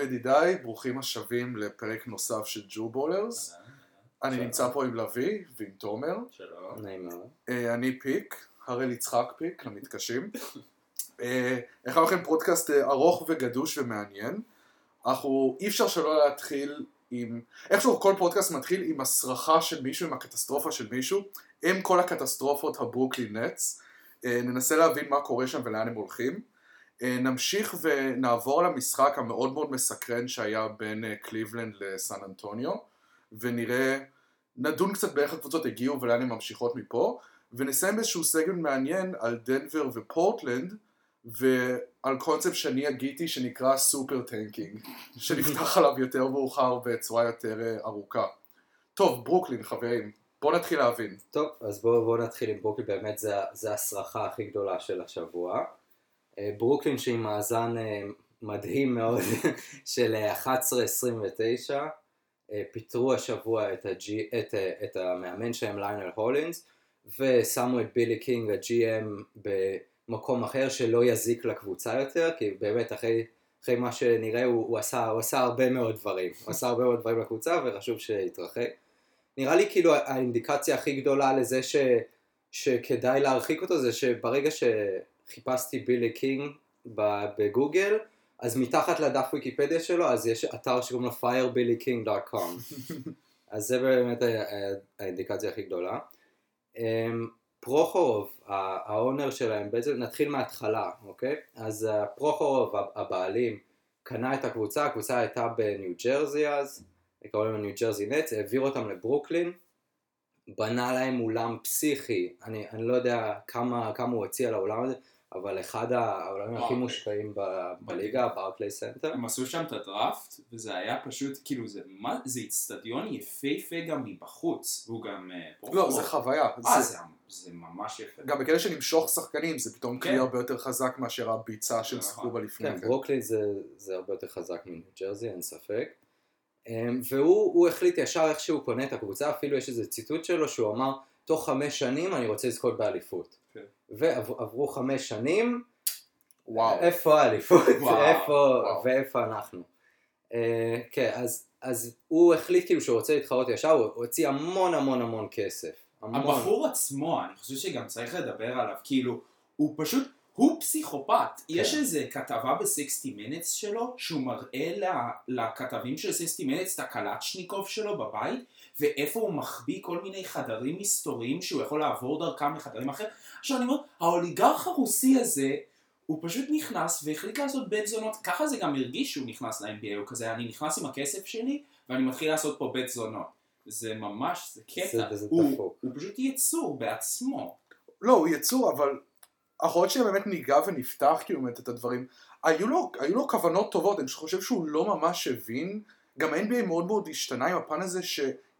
שלום ידידיי, ברוכים השבים לפרק נוסף של Jewballers. אני. נמצא פה עם לביא ועם תומר. שלום. נעים מאוד. אה, אני פיק, הראל יצחק פיק, למתקשים. אה, הכנו לכם פודקאסט אה, ארוך וגדוש ומעניין. אנחנו, אי אפשר שלא להתחיל עם... איכשהו כל פודקאסט מתחיל עם הסרחה של מישהו, עם הקטסטרופה של מישהו. אם כל הקטסטרופות הברוקלין נטס. ננסה להבין מה קורה שם ולאן הם הולכים. אה, נמשיך ונעבור למשחק המאוד מאוד מסקרן שהיה בין אה, קליבלנד לסן אנטוניו, ונראה, נדון קצת באיך הקבוצות הגיעו ולאן הן ממשיכות מפה, ונסיים באיזשהו סגמנט מעניין על דנבר ופורטלנד, ועל קונספט שאני הגיתי שנקרא super tanking, שנפתח עליו יותר מאוחר בצורה יותר אה, ארוכה. טוב, ברוקלין חברים, בואו נתחיל להבין. טוב, אז בואו בוא נתחיל עם ברוקלין, באמת זה, זה הסרחה הכי גדולה של השבוע. אה, ברוקלין שהיא מאזן אה, מדהים מאוד של אה, 11-29, אה, פיטרו השבוע את, הג', את, את המאמן שלהם ליונל הולינס, ושמו את בילי קינג, ה-GM, במקום אחר שלא יזיק לקבוצה יותר, כי באמת אחרי, אחרי מה שנראה הוא, הוא, עשה, הוא עשה הרבה מאוד דברים, הוא עשה הרבה מאוד דברים לקבוצה וחשוב שיתרחק. נראה לי כאילו האינדיקציה הכי גדולה לזה ש, שכדאי להרחיק אותו זה שברגע שחיפשתי בילי קינג בגוגל, אז מתחת לדף ויקיפדיה שלו, אז יש אתר שקוראים לו firebillyking.com. אז זה באמת האינדיקציה הכי גדולה. אמ, פרוחורוב, ה- ה owner שלהם, בעצם נתחיל מההתחלה, אוקיי? אז אה, פרוחורוב, הבעלים, קנה את הקבוצה, הקבוצה הייתה בניו ג'רזי אז, קראו להם ניו ג'רזי נטס, העביר אותם לברוקלין, בנה להם אולם פסיכי, אני, אני לא יודע כמה, כמה הוא הציע לאולם הזה, אבל אחד האולמים הכי וואו. מושקעים ב- בליגה, ברקליי סנטר. הם עשו שם את הדראפט, וזה היה פשוט, כאילו, זה זה איצטדיון יפהפה גם מבחוץ, והוא גם... אה, לא. זה חוויה. אה, זה- ממש יפה. גם של למשוך שחקנים זה פתאום כן. כלי הרבה יותר חזק מאשר הביצה שהם נכון. שיחקו בה לפני כן, כן. ברוקלין זה, זה הרבה יותר חזק מניו ג'רזי, אין ספק. אמ, והוא הוא החליט ישר איך שהוא קונה את הקבוצה, אפילו יש איזה ציטוט שלו שהוא אמר, תוך חמש שנים אני רוצה לזכות באליפות. כן. ועברו חמש שנים, וואו. איפה האליפות? איפה, וואו. ואיפה אנחנו? אה, כן, אז, אז הוא החליט כאילו שהוא רוצה להתחרות ישר, הוא הוא הוציא המון המון המון כסף. המון. הבחור עצמו, אני חושב שגם צריך לדבר עליו, כאילו, הוא פשוט, הוא פסיכופת. יש איזה כתבה ב-60 Minutes שלו, שהוא מראה ל- לכתבים של 60 Minutes את הקלצ'ניקוב שלו בבית, ואיפה הוא מחביא כל מיני חדרים מסתוריים שהוא יכול לעבור דרכם לחדרים אחרים. עכשיו אני אומר, האוליגרך הרוסי הזה, הוא פשוט נכנס והחליט לעשות בית זונות, ככה זה גם הרגיש שהוא נכנס ל-NBA, הוא כזה, אני נכנס עם הכסף שלי, ואני מתחיל לעשות פה בית זונות. זה ממש, זה קטע. זה- זה הוא, דפוק. הוא פשוט יצור בעצמו. לא, הוא יצור, אבל יכול להיות שבאמת ניגע ונפתח כאילו באמת את הדברים. היו לו, היו לו כוונות טובות, אני חושב שהוא לא ממש הבין, גם ה-NBA מאוד מאוד השתנה עם הפן הזה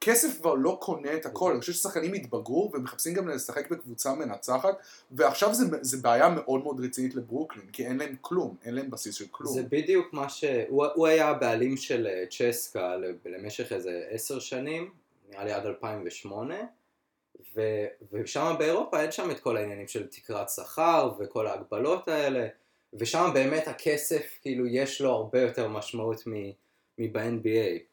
שכסף כבר לא קונה את הכל, אני חושב ששחקנים התבגרו ומחפשים גם לשחק בקבוצה מנצחת, ועכשיו זה, זה בעיה מאוד מאוד רצינית לברוקלין, כי אין להם כלום, אין להם בסיס של כלום. זה בדיוק מה ש... הוא, הוא היה הבעלים של אה, צ'סקה למשך איזה עשר שנים, נראה לי עד 2008, ו, ושם באירופה אין שם את כל העניינים של תקרת שכר וכל ההגבלות האלה, ושם באמת הכסף, כאילו, יש לו הרבה יותר משמעות מב-NBA.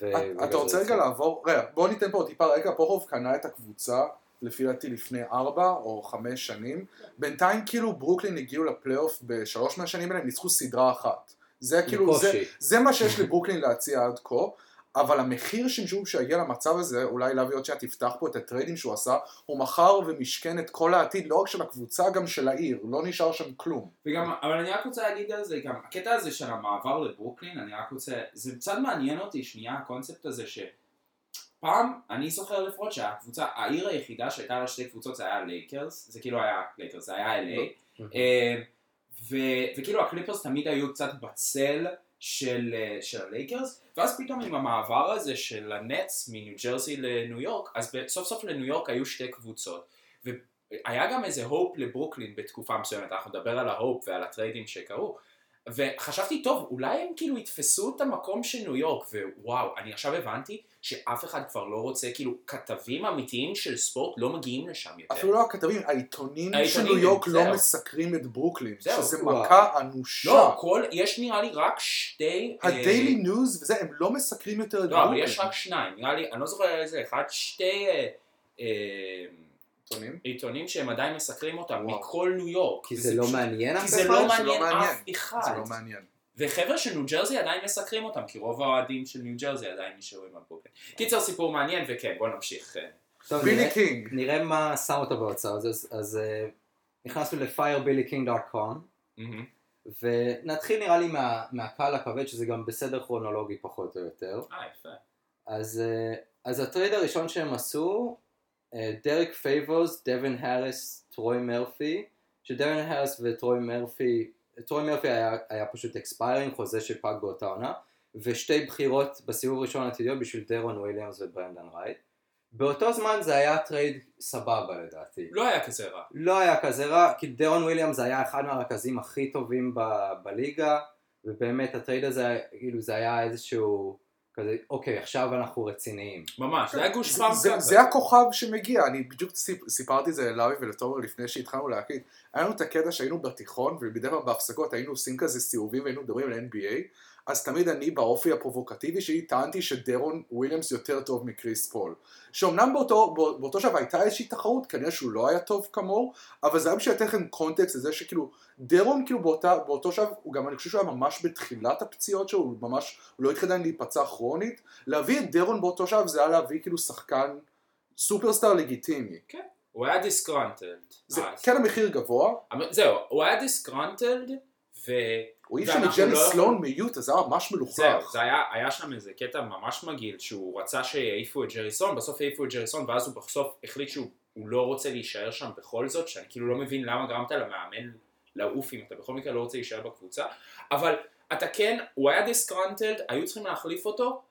ו- אתה רוצה רגע לעבור, רגע, בוא ניתן פה טיפה רקע, פורוב קנה את הקבוצה לפי דעתי לפני ארבע או חמש שנים, בינתיים כאילו ברוקלין הגיעו לפלייאוף בשלוש מהשנים האלה, הם ניצחו סדרה אחת. זה כאילו, זה. זה מה שיש לברוקלין להציע עד כה, אבל המחיר שמשום שהגיע למצב הזה, אולי להביא עוד שנייה תפתח פה את הטריידים שהוא עשה, הוא מכר ומשכן את כל העתיד, לא רק של הקבוצה, גם של העיר, לא נשאר שם כלום. וגם, אבל אני רק רוצה להגיד על זה, גם הקטע הזה של המעבר לברוקלין, אני רק רוצה, זה קצת מעניין אותי שנייה הקונספט הזה שפעם, אני זוכר לפחות שהקבוצה, העיר היחידה שהייתה לה שתי קבוצות זה היה לייקרס, זה כאילו היה לייקרס, זה היה LA, אה, ו- וכאילו הקליפרס תמיד היו קצת בצל של, אה, של הלייקרס, ואז פתאום עם המעבר הזה של הנטס מניו ג'רזי לניו יורק, אז סוף סוף לניו יורק היו שתי קבוצות. והיה גם איזה הופ לברוקלין בתקופה מסוימת, אנחנו נדבר על ההופ ועל הטריידים שקרו, וחשבתי, טוב, אולי הם כאילו יתפסו את המקום של ניו יורק, ווואו, אני עכשיו הבנתי שאף אחד כבר לא רוצה, כאילו, כתבים אמיתיים של ספורט לא מגיעים לשם יותר. אפילו לא הכתבים, העיתונים של ניו יורק. לא מסקרים את ברוקלין, זהו, שזה וואו. מכה אנושה. לא, כל, יש נראה לי רק שתי... אה, הדיילי ניוז וזה, הם לא מסקרים יותר את לא, אבל ברוקלין. יש רק שניים, נראה לי, אני לא זוכר איזה אחד, שתי אה, אה, עיתונים? עיתונים שהם עדיין מסקרים אותם, וואו. מכל ניו יורק. כי זה לא פשוט- מעניין כי אף זה אחד? לא זה לא מעניין מעניין. אף אחד. זה לא מעניין. וחבר'ה של ניו ג'רזי עדיין מסקרים אותם, כי רוב האוהדים של ניו ג'רזי עדיין נשארו עם הברוקלין. קיצר סיפור מעניין, וכן, בוא נמשיך. טוב, בילי קינג. נראה מה שם אותו בהוצאה, אז, אז, אז אה, נכנסנו ל-firebillyking.com מהמם. ונתחיל נראה לי מה, מהכלי הכבד שזה גם בסדר כרונולוגי פחות או יותר. אה, יפה. אז, אה, אז ה trade הראשון שהם עשו, דריק פייבורס, דווין האריס, טרוי מרפי, שדווין האריס וטרוי מרפי, טרוי מרפי היה, היה פשוט expiring, חוזה שפג באותה עונה, ושתי בחירות בסיבוב הראשון עתידיות בשביל דרון וויליאמס וברנדן רייט. באותו זמן זה היה trade סבבה לדעתי. לא היה כזה רע. לא היה כזה רע, כי דרון וויליאמס היה אחד מהרכזים הכי טובים ב- בליגה, ובאמת ה trade הזה, כאילו זה היה איזשהו, כזה, אוקיי, עכשיו אנחנו רציניים. ממש, זה היה גוש זה- פעם זה- כזה. זה הכוכב שמגיע, אני בדיוק סיפ- סיפרתי את זה לאבי ולתומר לפני שהתחלנו להקליט. היה לנו את הקטע שהיינו בתיכון, ומדי פעם בהפסקות היינו עושים כזה סיבובים והיינו מדברים על NBA, אז תמיד אני באופי הפרובוקטיבי שלי טענתי שדרון וויליאמס יותר טוב מקריס פול. שאומנם באותו, בא- באותו שעה הייתה איזושהי תחרות, כנראה שהוא לא היה טוב כמוהו, אבל זה היה בשביל לתת לכם קונטקסט לזה שכאילו, דרון כאילו באותה, באותו שעה, הוא גם, אני חושב שהוא היה ממש בתחילת הפציעות שלו, הוא ממש, הוא לא התחיל להיפצע כרונית, להביא את דרון באותו שעה זה היה להביא כאילו שחקן סופרסטאר לגיטימי. הוא היה disgruntled. זה אז. כן המחיר גבוה, זהו, הוא היה disgruntled, ו... הוא אי אפשר מג'רי סלואן מיוטה, זה היה ממש זהו, מלוכלך. זה היה, היה שם איזה קטע ממש מגעיל, שהוא רצה שיעיפו את ג'רי סלואן, בסוף העיפו את ג'רי סלואן, ואז הוא בסוף החליט שהוא הוא לא רוצה להישאר שם בכל זאת, שאני כאילו לא מבין למה גרמת למאמן לעוף אם אתה בכל מקרה לא רוצה להישאר בקבוצה, אבל אתה כן, הוא היה disgruntled, היו צריכים להחליף אותו,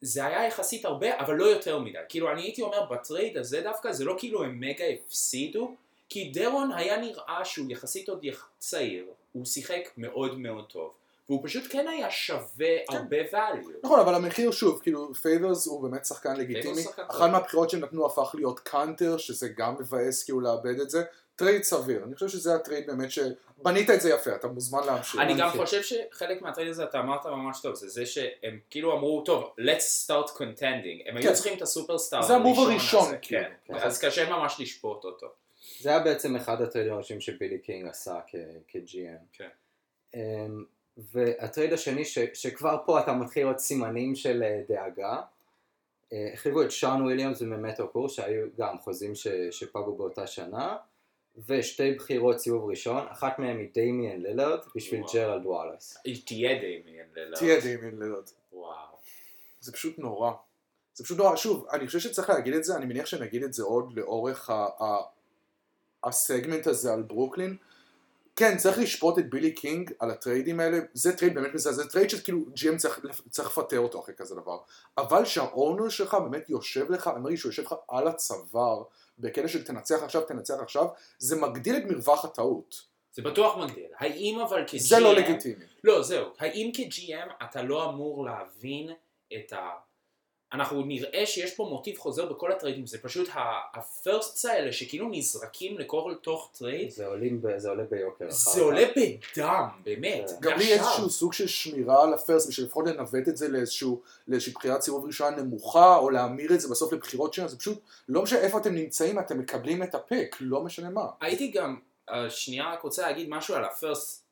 זה היה יחסית הרבה, אבל לא יותר מדי. כאילו, אני הייתי אומר, ב trade הזה דווקא, זה לא כאילו הם מגה הפסידו, כי דרון היה נראה שהוא יחסית עוד. צעיר, הוא שיחק מאוד מאוד טוב, והוא פשוט כן היה שווה הרבה value. נכון, אבל המחיר שוב, כאילו פייברס הוא באמת שחקן לגיטימי. אחת מהבחירות שהם נתנו הפך להיות קאנטר, שזה גם מבאס כאילו לאבד את זה, trade סביר, אני חושב שזה ה trade באמת שבנית את זה יפה, אתה מוזמן להמשיך. אני גם. חושב שחלק מה trade הזה, אתה אמרת ממש טוב, זה זה שהם כאילו אמרו, טוב, let's start contending, הם היו כן. צריכים את הסופרסטאר זה ה move הראשון, כאילו. כן, כן. אז קשה ממש לשפוט אותו. זה היה בעצם אחד הטריידים הראשונים שבילי קינג עשה כ- כ-GM. כן. אמ, וה trade השני, ש, שכבר פה אתה מתחיל לראות סימנים של אה, דאגה, אה, החליפו את שון וויליאמס ומהמט אוקור, שהיו גם חוזים ש, שפגו באותה שנה, ושתי בחירות סיבוב ראשון, אחת מהן היא דמיאן לילארד בשביל. ג'רלד וואלאס. היא תהיה דמיאן לילארד. תהיה דמיאן לילארד. וואו. זה פשוט נורא. זה פשוט נורא. שוב, אני חושב שצריך להגיד את זה, אני מניח שנגיד את זה עוד לאורך ה- ה- הסגמנט הזה על ברוקלין. כן, צריך לשפוט את בילי קינג על הטריידים האלה, זה trade באמת מזעזע, זה trade שכאילו GM צריך, צריך לפטר אותו אחרי כזה דבר. אבל שה owner שלך באמת יושב לך, אני מרגיש שהוא יושב לך על הצוואר, בקטע של תנצח עכשיו, תנצח עכשיו, זה מגדיל את מרווח הטעות. זה בטוח מגדיל. האם אבל כ-GM... זה לא לגיטימי. לא, זהו. האם כ-GM אתה לא אמור להבין את ה... אנחנו נראה שיש פה מוטיב חוזר בכל הטריידים, זה פשוט ה-firsts האלה שכאילו נזרקים לכל תוך trade, זה, עולים ב, זה עולה ביוקר. אחר זה כך. עולה בדם, באמת. כן. גם לי איזשהו סוג של שמירה על ה first, בשביל לפחות לנווט את זה לאיזשהו, לאיזושהי בחירת סיבוב ראשונה נמוכה, או להמיר את זה בסוף לבחירות שנה, זה פשוט, לא משנה איפה אתם נמצאים, אתם מקבלים את ה pick, לא משנה מה. הייתי גם, אה, שנייה רק רוצה להגיד משהו על ה first.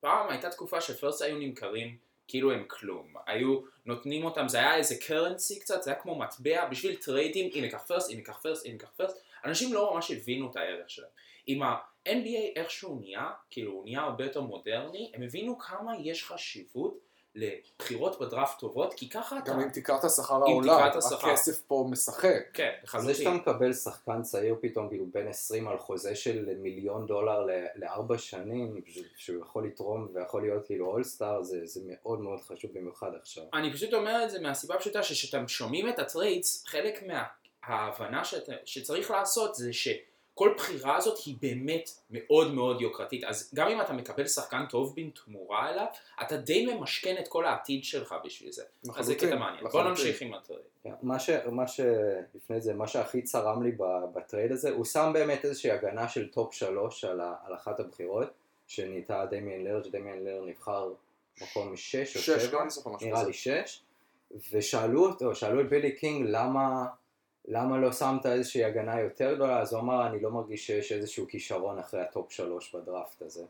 פעם הייתה תקופה ש first היו נמכרים כאילו הם כלום. היו נותנים אותם, זה היה איזה currency קצת, זה היה כמו מטבע בשביל טריידים, הנה קח first, הנה קח first, הנה קח first. אנשים לא ממש הבינו את הערך שלהם. עם ה-NBA איכשהו נהיה, כאילו הוא נהיה הרבה יותר מודרני, הם הבינו כמה יש חשיבות לבחירות בדראפט טובות, כי ככה אתה... גם אם תקרא את השכר השכר. הכסף פה משחק. כן, זה שאתה לחלוטין. מקבל שחקן צעיר פתאום, כאילו בן 20 על חוזה של מיליון דולר לארבע שנים, ש- שהוא יכול לתרום ויכול להיות כאילו אולסטאר, זה, זה מאוד מאוד חשוב במיוחד עכשיו. אני פשוט אומר את זה מהסיבה הפשוטה שכשאתם שומעים את ה trades, חלק מההבנה שאת, שצריך לעשות זה כל בחירה הזאת היא באמת מאוד מאוד יוקרתית, אז גם אם אתה מקבל שחקן טוב בתמורה אליו, אתה די ממשכן את כל העתיד שלך בשביל זה. אז זה לחלוטין, קטע מעניין. בוא לחלוטין. נמשיך עם ה trade. כן, מה, ש, מה שלפני זה, מה שהכי צרם לי ב trade הזה, הוא שם באמת איזושהי הגנה של top שלוש על, ה, על אחת הבחירות, שנהייתה דמיאן לילארד, שדמיאן לילארד נבחר מקום שש או שש, שבע, נראה. לי שש, ושאלו אותו, שאלו את בילי קינג למה, למה לא שמת איזושהי הגנה יותר גדולה, אז הוא אמר אני לא מרגיש שיש איזשהו כישרון אחרי ה top שלוש בדראפט הזה.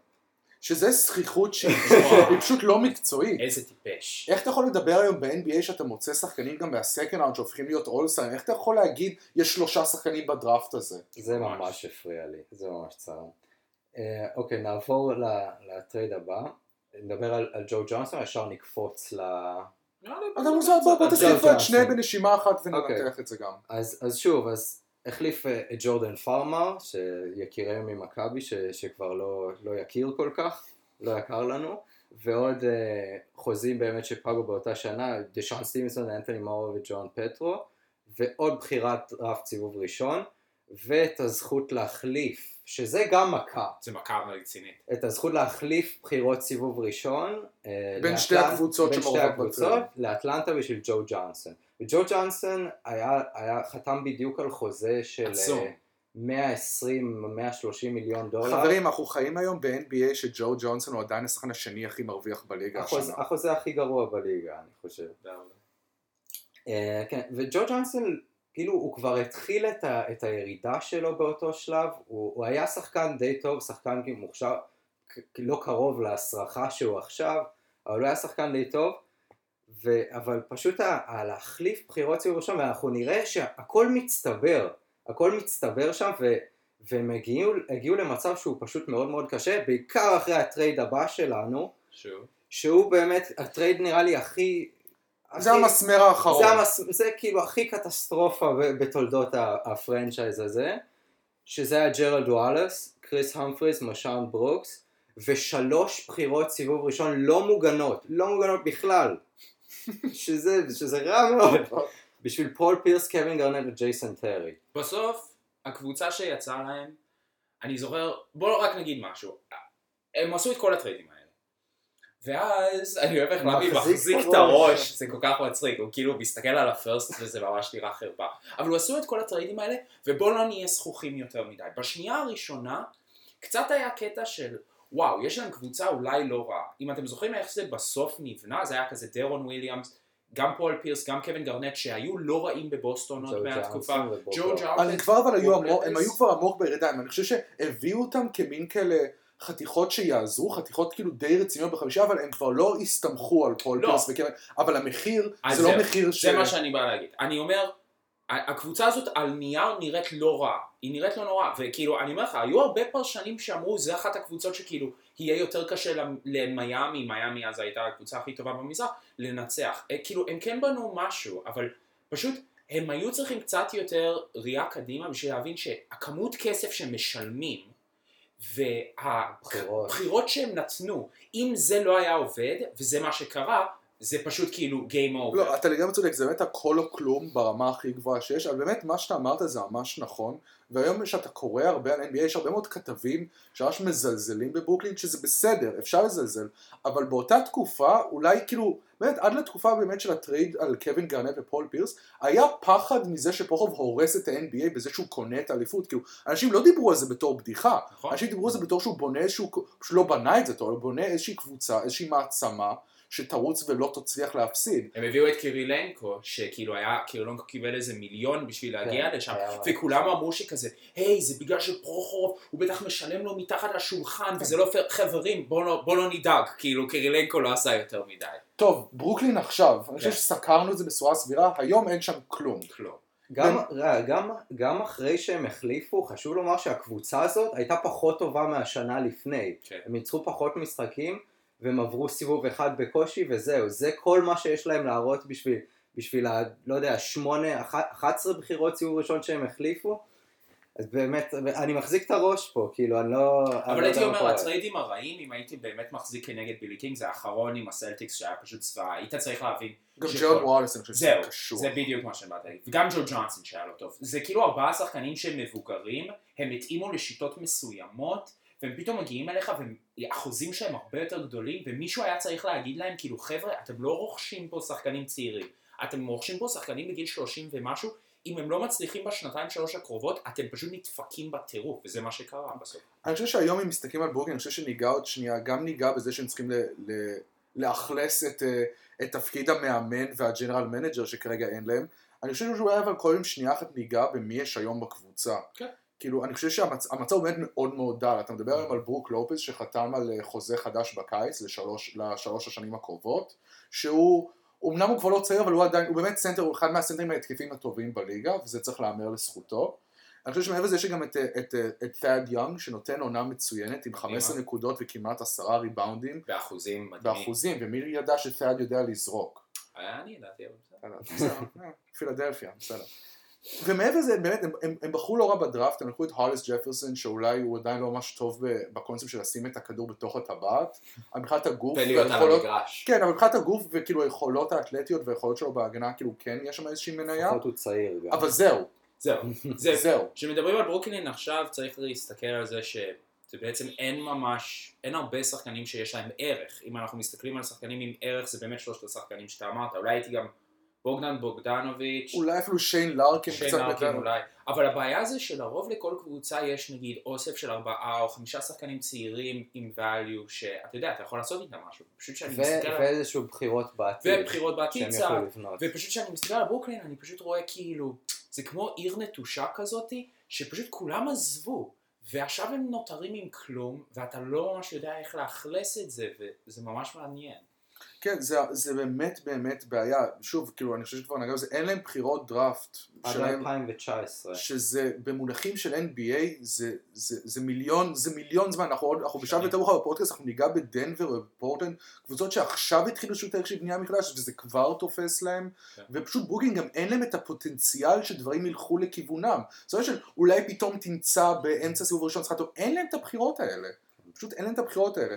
שזה שחיתות שהיא פשוט- לא מקצועית. איזה טיפש. איך אתה יכול לדבר היום ב-NBA שאתה מוצא שחקנים גם מה second round שהופכים להיות אולסטארים? איך אתה יכול להגיד יש שלושה שחקנים בדראפט הזה? זה ממש. הפריע לי, זה ממש צרם. אה, אוקיי, נעבור ל- ל trade הבא. נדבר על, ג'ו ג'ונסון, ישר נקפוץ אתה מוזר, בוא תוסיף ג'ו ג'ונסון. שניהם בנשימה אחת וננתח אוקיי. את זה גם. אז, אז שוב, אז החליף אה, את ג'ורדן פארמר, שיקירנו ממכבי, שכבר לא, לא יכיר כל כך, לא יקר לנו, ועוד אה, חוזים באמת שפגו באותה שנה, דשון סטיבנסון, אנתוני מורו וג'והאן פטרו, ועוד בחירת דראפט סיבוב ראשון, ואת הזכות להחליף, שזה גם מכה, זה מכה רצינית. את הזכות להחליף בחירות סיבוב ראשון אה, בין שתי לאטלנ- הקבוצות בין שתי שמעורבות הקבוצות. לאטלנטה בשביל ג'ו ג'ונסון וג'ו ג'ונסון היה, היה חתם בדיוק על חוזה של עצום. אה, 120-130 מיליון דולר חברים, אנחנו חיים היום ב-NBA שג'ו ג'ונסון הוא עדיין השחקן השני הכי מרוויח בליגה החוזה, השנה. החוזה הכי גרוע בליגה אני חושב אה, כן, וג'ו ג'ונסון כאילו הוא כבר התחיל את, ה, את הירידה שלו באותו שלב הוא, הוא היה שחקן די טוב, שחקן כאילו מוכשר לא קרוב להסרחה שהוא עכשיו אבל הוא היה שחקן די טוב ו, אבל פשוט ה, ה, להחליף בחירות סיבוב ראשון ואנחנו נראה שהכל מצטבר הכל מצטבר שם ו, והם הגיעו, הגיעו למצב שהוא פשוט מאוד מאוד קשה בעיקר אחרי הטרייד הבא שלנו שוב. שהוא באמת הטרייד נראה לי הכי זה הכי- המסמר האחרון. זה, המס... זה כאילו הכי קטסטרופה בתולדות הפרנצ'ייז הזה, שזה היה ג'רלד וואלאס, קריס המפריס, מרשון ברוקס, ושלוש בחירות סיבוב ראשון לא מוגנות, לא מוגנות בכלל, שזה, שזה רע מאוד, בשביל פול פירס, קווין גארנט וג'ייסון טרי. בסוף, הקבוצה שיצאה להם, אני זוכר, בואו רק נגיד משהו, הם עשו את כל הטריידים האלה. ואז אני אוהב איך נבי מחזיק את הראש. זה כל כך מצחיק, הוא כאילו מסתכל על הפרסט וזה ממש נראה חרפה. אבל הוא עשו את כל הטריידים האלה, ובואו לא נהיה זחוחים יותר מדי. בשנייה הראשונה, קצת היה קטע של, וואו, יש להם קבוצה אולי לא רעה. אם אתם זוכרים איך זה בסוף נבנה, זה היה כזה דרון וויליאמס, גם פול פירס, גם קווין גארנט, שהיו לא רעים בבוסטון עוד מהתקופה. ג'ו. אז הם כבר אבל היו כבר עמוק בירידה, אני חושב שהביאו אותם כמין כאלה חתיכות שיעזרו, חתיכות כאילו די רציניות בחמישה, אבל הם כבר לא הסתמכו על פול לא. פירס וקווין, אבל המחיר אז זה לא מחיר ש... זה מה שאני בא להגיד. אני אומר, הקבוצה הזאת על נייר נראית לא רע. היא נראית לא נורא. וכאילו, אני אומר לך, היו הרבה פרשנים שאמרו, זה אחת הקבוצות שכאילו, יהיה יותר קשה למ- למיאמי, מיאמי אז הייתה הקבוצה הכי טובה במזרח, לנצח. אה, כאילו, הם כן בנו משהו, אבל פשוט, הם היו צריכים קצת יותר ראייה קדימה בשביל להבין שהכמות כסף שהם משלמים, בחירות. והבחירות. שהם נתנו, אם זה לא היה עובד, וזה מה שקרה, זה פשוט כאילו Game over. לא, אתה לגמרי צודק, זה באמת הכל או כלום ברמה הכי גבוהה שיש, אבל באמת מה שאתה אמרת זה ממש נכון, והיום כשאתה קורא הרבה על NBA יש הרבה מאוד כתבים שממש מזלזלים בברוקלין, שזה בסדר, אפשר לזלזל, אבל באותה תקופה, אולי כאילו, באמת עד לתקופה באמת של הטרייד על קווין גארנט ופול פירס, היה פחד מזה שפרוחורוב הורס את ה-NBA בזה שהוא קונה את האליפות, כאילו, אנשים לא דיברו על זה בתור בדיחה, נכון? אנשים דיברו על זה בתור שהוא בונה איזשהו, שהוא לא בנה את זה הוא בונה איזושהי קבוצה, איזושהי מעצמה, שתרוץ ולא תצליח להפסיד. הם הביאו את קירילנקו, שכאילו היה, קירילנקו קיבל איזה מיליון בשביל להגיע כן, לשם, וכולם אמרו שכזה, היי, זה בגלל שפרוחורוב, הוא בטח משלם לו מתחת לשולחן, וזה לא פייר, חברים, בוא לא, בוא לא נדאג, כאילו קירילנקו לא עשה יותר מדי. טוב, ברוקלין עכשיו, אני חושב כן. שסקרנו את זה בצורה סבירה, היום אין שם כלום. כלום. גם, ראה, גם, גם אחרי שהם החליפו, חשוב לומר שהקבוצה הזאת הייתה פחות טובה מהשנה לפני. כן. הם ניצחו פחות משחקים, והם עברו סיבוב אחד בקושי, וזהו. זה כל מה שיש להם להראות בשביל, בשביל ה... לא יודע, שמונה, אח- 11 בחירות סיבוב ראשון שהם החליפו. אז באמת, אני מחזיק את הראש פה, כאילו, אני לא... אני אבל לא הייתי מה אומר. הטריידים הרעים, אם הייתי באמת מחזיק כנגד בילי קינג, זה האחרון עם הסלטיקס שהיה פשוט זוועה, היית צריך להבין. גם אני חושב שזה זהו, קשור. זה בדיוק מה שבאת להגיד. וגם ג'ו ג'ונסון שהיה לא טוב. זה כאילו ארבעה שחקנים שהם מבוגרים, הם התאימו לשיטות מסוימות, והם פתאום מגיעים אליך, והחוזים שלהם הרבה יותר גדולים, ומישהו היה צריך להגיד להם, כאילו, חבר'ה, אתם לא רוכשים פה שחקנים צעירים, אתם רוכשים פה שחקנים בגיל 30 ומשהו, אם הם לא מצליחים בשנתיים שלוש הקרובות, אתם פשוט נדפקים בטירוף, וזה מה שקרה בסוף. אני חושב שהיום אם מסתכלים על ברוקלין, אני חושב שניגע עוד שנייה, גם ניגע בזה שהם צריכים ל- ל- לאכלס את, אה, את תפקיד המאמן וה general manager שכרגע אין להם. אני חושב שאולי אבל קודם שנייה אחת ניגע במי יש היום בקבוצה. כן. כאילו, אני חושב שהמצב הוא באמת מאוד מאוד דל. אתה מדבר היום על ברוק לופז שחתם על אה, חוזה חדש בקיץ לשלוש, לשלוש השנים הקרובות, שהוא, אמנם הוא כבר לא צעיר, אבל הוא עדיין, הוא באמת סנטר, הוא אחד מהסנטרים ההתקפיים הטובים בליגה, וזה צריך להיאמר לזכותו. אני חושב שמעבר לזה יש גם את, את, את ת'אד יונג שנותן עונה מצוינת עם 15 נקודות וכמעט 10 ריבאונדים באחוזים מדהימים. באחוזים, ומי ידע שת'אד יודע לזרוק. אה, אני ידעתי, אבל בסדר. אה, פילדלפיה, בסדר. ומעבר לזה, באמת, הם, הם, הם בחרו לא רע בדראפט, הם לקחו את הולס ג'פרסון, שאולי הוא עדיין לא ממש טוב ב- בקונספט של לשים את הכדור בתוך הטבעת, אבל מבחינת הגוף, ולהיות על והיכולות- המגרש. כן, אבל מבחינת הגוף וכאילו היכולות האתלטיות והיכולות שלו בהגנה, כאילו כן יש שם איזושהי מניה, לפחות הוא צעיר גם. אבל זהו, זהו. זה זהו. כשמדברים על ברוקלין עכשיו צריך להסתכל על זה שזה בעצם אין ממש, אין הרבה שחקנים שיש להם ערך. אם אנחנו מסתכלים על שחקנים עם ערך זה באמת שלושת השחקנים שאתה אמרת, אולי הייתי גם בוגדן בוגדנוביץ', אולי אפילו שיין לארקין שיין קצת לארקין יותר. אולי, אבל הבעיה זה שלרוב לכל קבוצה יש נגיד אוסף של ארבעה או חמישה שחקנים צעירים עם value שאתה יודע, אתה יכול לעשות איתם משהו. פשוט שאני ו- מסתכל. ואיזשהו בחירות בעתיד. ובחירות בעתיד שהם יוכלו לבנות. ופשוט כשאני מסתכל על ברוקלין אני פשוט רואה כאילו זה כמו עיר נטושה כזאתי שפשוט כולם עזבו ועכשיו הם נותרים עם כלום ואתה לא ממש יודע איך לאכלס את זה וזה ממש מעניין. כן, זה, זה באמת באמת בעיה. שוב, כאילו, אני חושב שכבר נגענו בזה, אין להם בחירות דראפט. עד שלהם, 2019. שזה במונחים של NBA זה, זה, זה מיליון, זה מיליון זמן, אנחנו, עוד- אנחנו בשלב יותר מאוחר בפודקאסט, אנחנו ניגע בדנבר ובפורטלנד, קבוצות שעכשיו התחילו איזשהו תהליך של בנייה מחדש, וזה כבר תופס להם, כן. ופשוט ברוקלין גם אין להם את הפוטנציאל שדברים ילכו לכיוונם. זאת אומרת שאולי פתאום תמצא באמצע סיבוב ראשון שחקן טוב, אין להם את הבחירות האלה. פשוט אין להם את הבחירות האלה.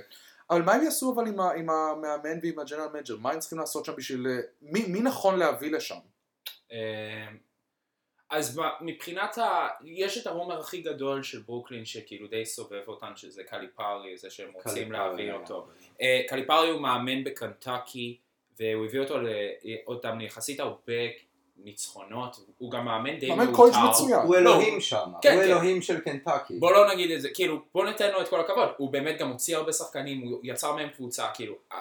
אבל מה הם יעשו אבל עם, ה- עם המאמן ועם ה general manager? מה הם צריכים לעשות שם בשביל... אה, מי, מי נכון להביא לשם? אמ, אז מבחינת ה... יש את ה rumor הכי גדול של ברוקלין שכאילו די סובב אותן שזה קליפארי זה שהם רוצים להביא אה. אותו. אה, קליפארי הוא מאמן בקנטקי והוא הביא אותו ל- אותם ליחסית הרבה ניצחונות הוא גם מאמן די מאמן קולג' מעוטר. מצוין. הוא אלוהים שם, כן, הוא כן. אלוהים של קנטקי. בוא לא נגיד את זה, כאילו, בוא ניתן לו את כל הכבוד, הוא באמת גם הוציא הרבה שחקנים, הוא יצר מהם קבוצה, כאילו, אה,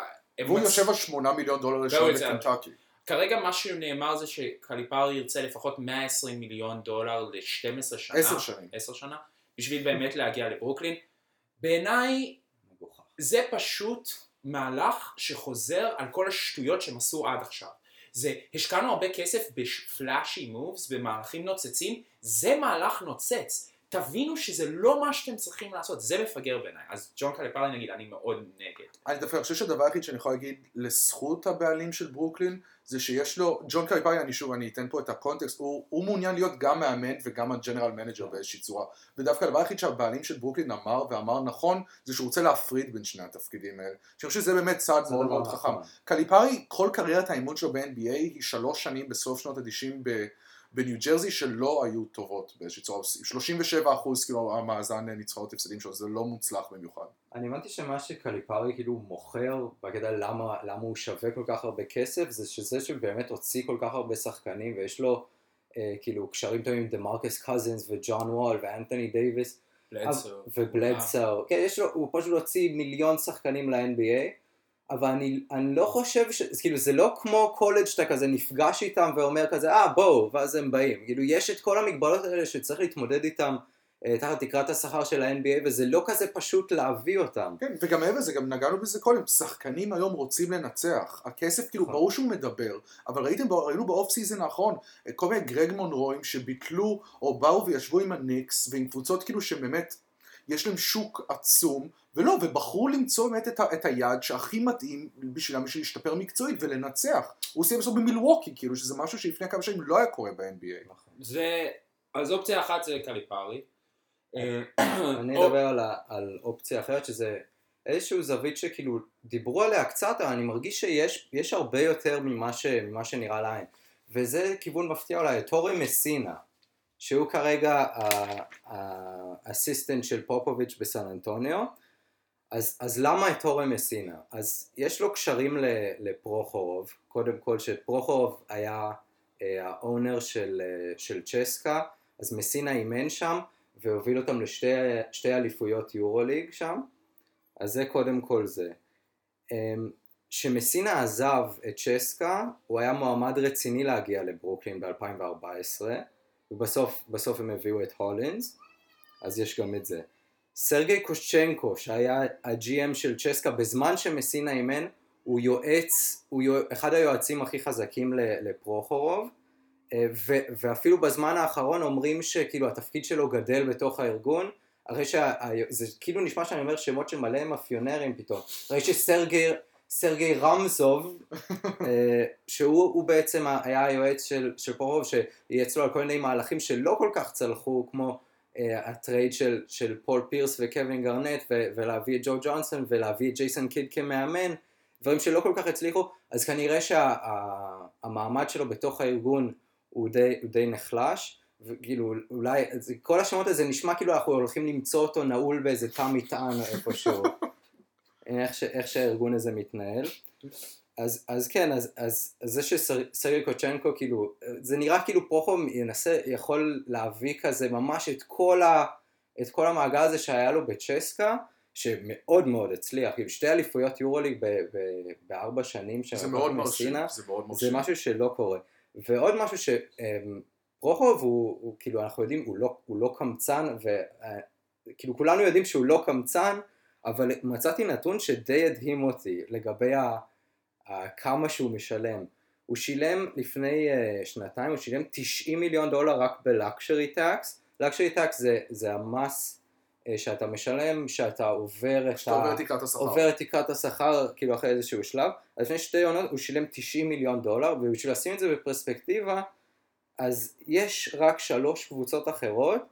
והוא מצ- יושב על 8 מיליון דולר יוצא. בקנטקי. כרגע מה שנאמר זה שקליפרי ירצה לפחות 120 מיליון דולר ל-12 שנה, 10 שנים. 10 שנה, בשביל באמת להגיע לברוקלין. בעיניי. זה פשוט מהלך שחוזר על כל השטויות שהם עשו עד עכשיו. זה, השקענו הרבה כסף בפלאשי מובס, במהלכים נוצצים, זה מהלך נוצץ. תבינו שזה לא מה שאתם צריכים לעשות, זה מפגר בעיניי. אז ג'ון קליפרי נגיד, אני מאוד נגד. אני דווקא חושב שהדבר היחיד שאני יכול להגיד לזכות הבעלים של ברוקלין זה שיש לו, ג'ון קליפארי, אני שוב, אני אתן פה את הקונטקסט, הוא, הוא מעוניין להיות גם מאמן וגם ה general manager באיזושהי צורה. ודווקא הדבר היחיד שהבעלים של ברוקלין אמר, ואמר נכון, זה שהוא רוצה להפריד בין שני התפקידים האלה. שאני חושב שזה באמת צעד מאוד מאוד חכם. נכון. קליפארי, כל קריירת האימון שלו ב-NBA היא שלוש שנים בסוף שנות ה-90 ב- בניו ג'רזי שלא היו טובות באיזושהי צורה. 37 אחוז כאילו המאזן ניצחונות הפסדים שלו, זה לא מוצלח במיוחד. אני הבנתי שמה שקליפארי כאילו מוכר בקטע למה, למה הוא שווה כל כך הרבה כסף זה שזה שבאמת הוציא כל כך הרבה שחקנים ויש לו אה, כאילו קשרים טובים עם דמרקוס קאזינס וג'ון וול ואנתוני דייוויס בלדסו. ובלדסו, כן, יש לו, הוא פשוט הוציא מיליון שחקנים ל-NBA, אבל אני, אני לא חושב ש... כאילו זה לא כמו קולג' שאתה כזה נפגש איתם ואומר כזה, אה בואו, ואז הם באים. כאילו יש את כל המגבלות האלה שצריך להתמודד איתם אה, תחת תקרת השכר של ה-NBA, וזה לא כזה פשוט להביא אותם. כן, וגם מעבר לזה, גם נגענו בזה קודם, שחקנים היום רוצים לנצח. הכסף, כאילו, נכון. ברור שהוא מדבר, אבל ראיתם, ראינו ב off season האחרון, כל מיני גרג מונרואים שביטלו, או באו וישבו עם הניקס, ועם קבוצות כאילו שבאמת, יש להם שוק עצום, ולא, ובחרו למצוא באמת את, ה, את היעד שהכי מתאים בשבילם בשביל להשתפר מקצועית ולנצח. הוא סיים בסוף במילווקי, כאילו, שזה משהו שלפני כמה שנים לא היה קורה ב-NBA. זה, אז אופציה אחת זה קליפרי. אה, אני אדבר על, ה- על אופציה אחרת שזה איזשהו זווית שכאילו דיברו עליה קצת אבל אני מרגיש שיש יש הרבה יותר ממה, ש, ממה שנראה לעין וזה כיוון מפתיע אולי טורי מסינה שהוא כרגע האסיסטנט של פופוביץ' בסן אנטוניו אז, אז למה את טורי מסינה? אז יש לו קשרים ל- לפרוחורוב קודם כל שפרוחורוב היה אה, האונר של, אה, של צ'סקה אז מסינה אימן שם והוביל אותם לשתי שתי אליפויות יורוליג שם, אז זה קודם כל זה. אמ, שמסינה עזב את צ'סקה, הוא היה מועמד רציני להגיע לברוקלין ב-2014, ובסוף בסוף הם הביאו את הולינס, אז יש גם את זה. סרגי קושצ'נקו, שהיה ה-GM של צ'סקה בזמן שמסינה אימן, הוא יועץ, הוא יוע... אחד היועצים הכי חזקים לפרוחורוב, אה, ו- ואפילו בזמן האחרון אומרים שכאילו התפקיד שלו גדל בתוך הארגון, אחרי שה... זה כאילו נשמע שאני אומר שמות של מלא מאפיונרים פתאום, אחרי שסרגיי סרגיי רמזוב, אה, שהוא הוא בעצם היה היועץ של, של פרוחורוב, שייעץ לו על כל מיני מהלכים שלא כל כך צלחו, כמו אה, ה trade של, של פול פירס וקווין גארנט, ו- ולהביא את ג'ו ג'ונסון ולהביא את ג'ייסון קיד כמאמן, דברים שלא כל כך הצליחו, אז כנראה שהמעמד שלו בתוך הארגון הוא די, הוא די נחלש, וכאילו אולי, כל השמות הזה נשמע כאילו אנחנו הולכים למצוא אותו נעול באיזה תא מטען איפשהו, איך, ש, איך שהארגון הזה מתנהל. אז, אז כן, אז, אז, אז זה שסרגי קוצ'נקו כאילו, זה נראה כאילו פרוחו ינסה, יכול להביא כזה ממש את כל, ה, את כל המעגל הזה שהיה לו בצ'סקה, שמאוד מאוד הצליח, כאילו שתי אליפויות יורוליג בארבע שנים זה שהם מאוד מרשים, זה מאוד זה מרשים. משהו שלא קורה. ועוד משהו שפרוחוב הוא, הוא כאילו אנחנו יודעים הוא לא, הוא לא קמצן וכאילו כולנו יודעים שהוא לא קמצן אבל מצאתי נתון שדי הדהים אותי לגבי ה, ה, כמה שהוא משלם. הוא שילם לפני uh, שנתיים, הוא שילם 90 מיליון דולר רק בלקשרי טקס. לקשרי טקס זה, זה המס uh, שאתה משלם, שאתה עובר את השכר. עובר את תקרת השכר כאילו אחרי איזשהו שלב, אז לפני שתי עונות הוא שילם 90 מיליון דולר, ובשביל לשים את זה בפרספקטיבה, אז יש רק שלוש קבוצות אחרות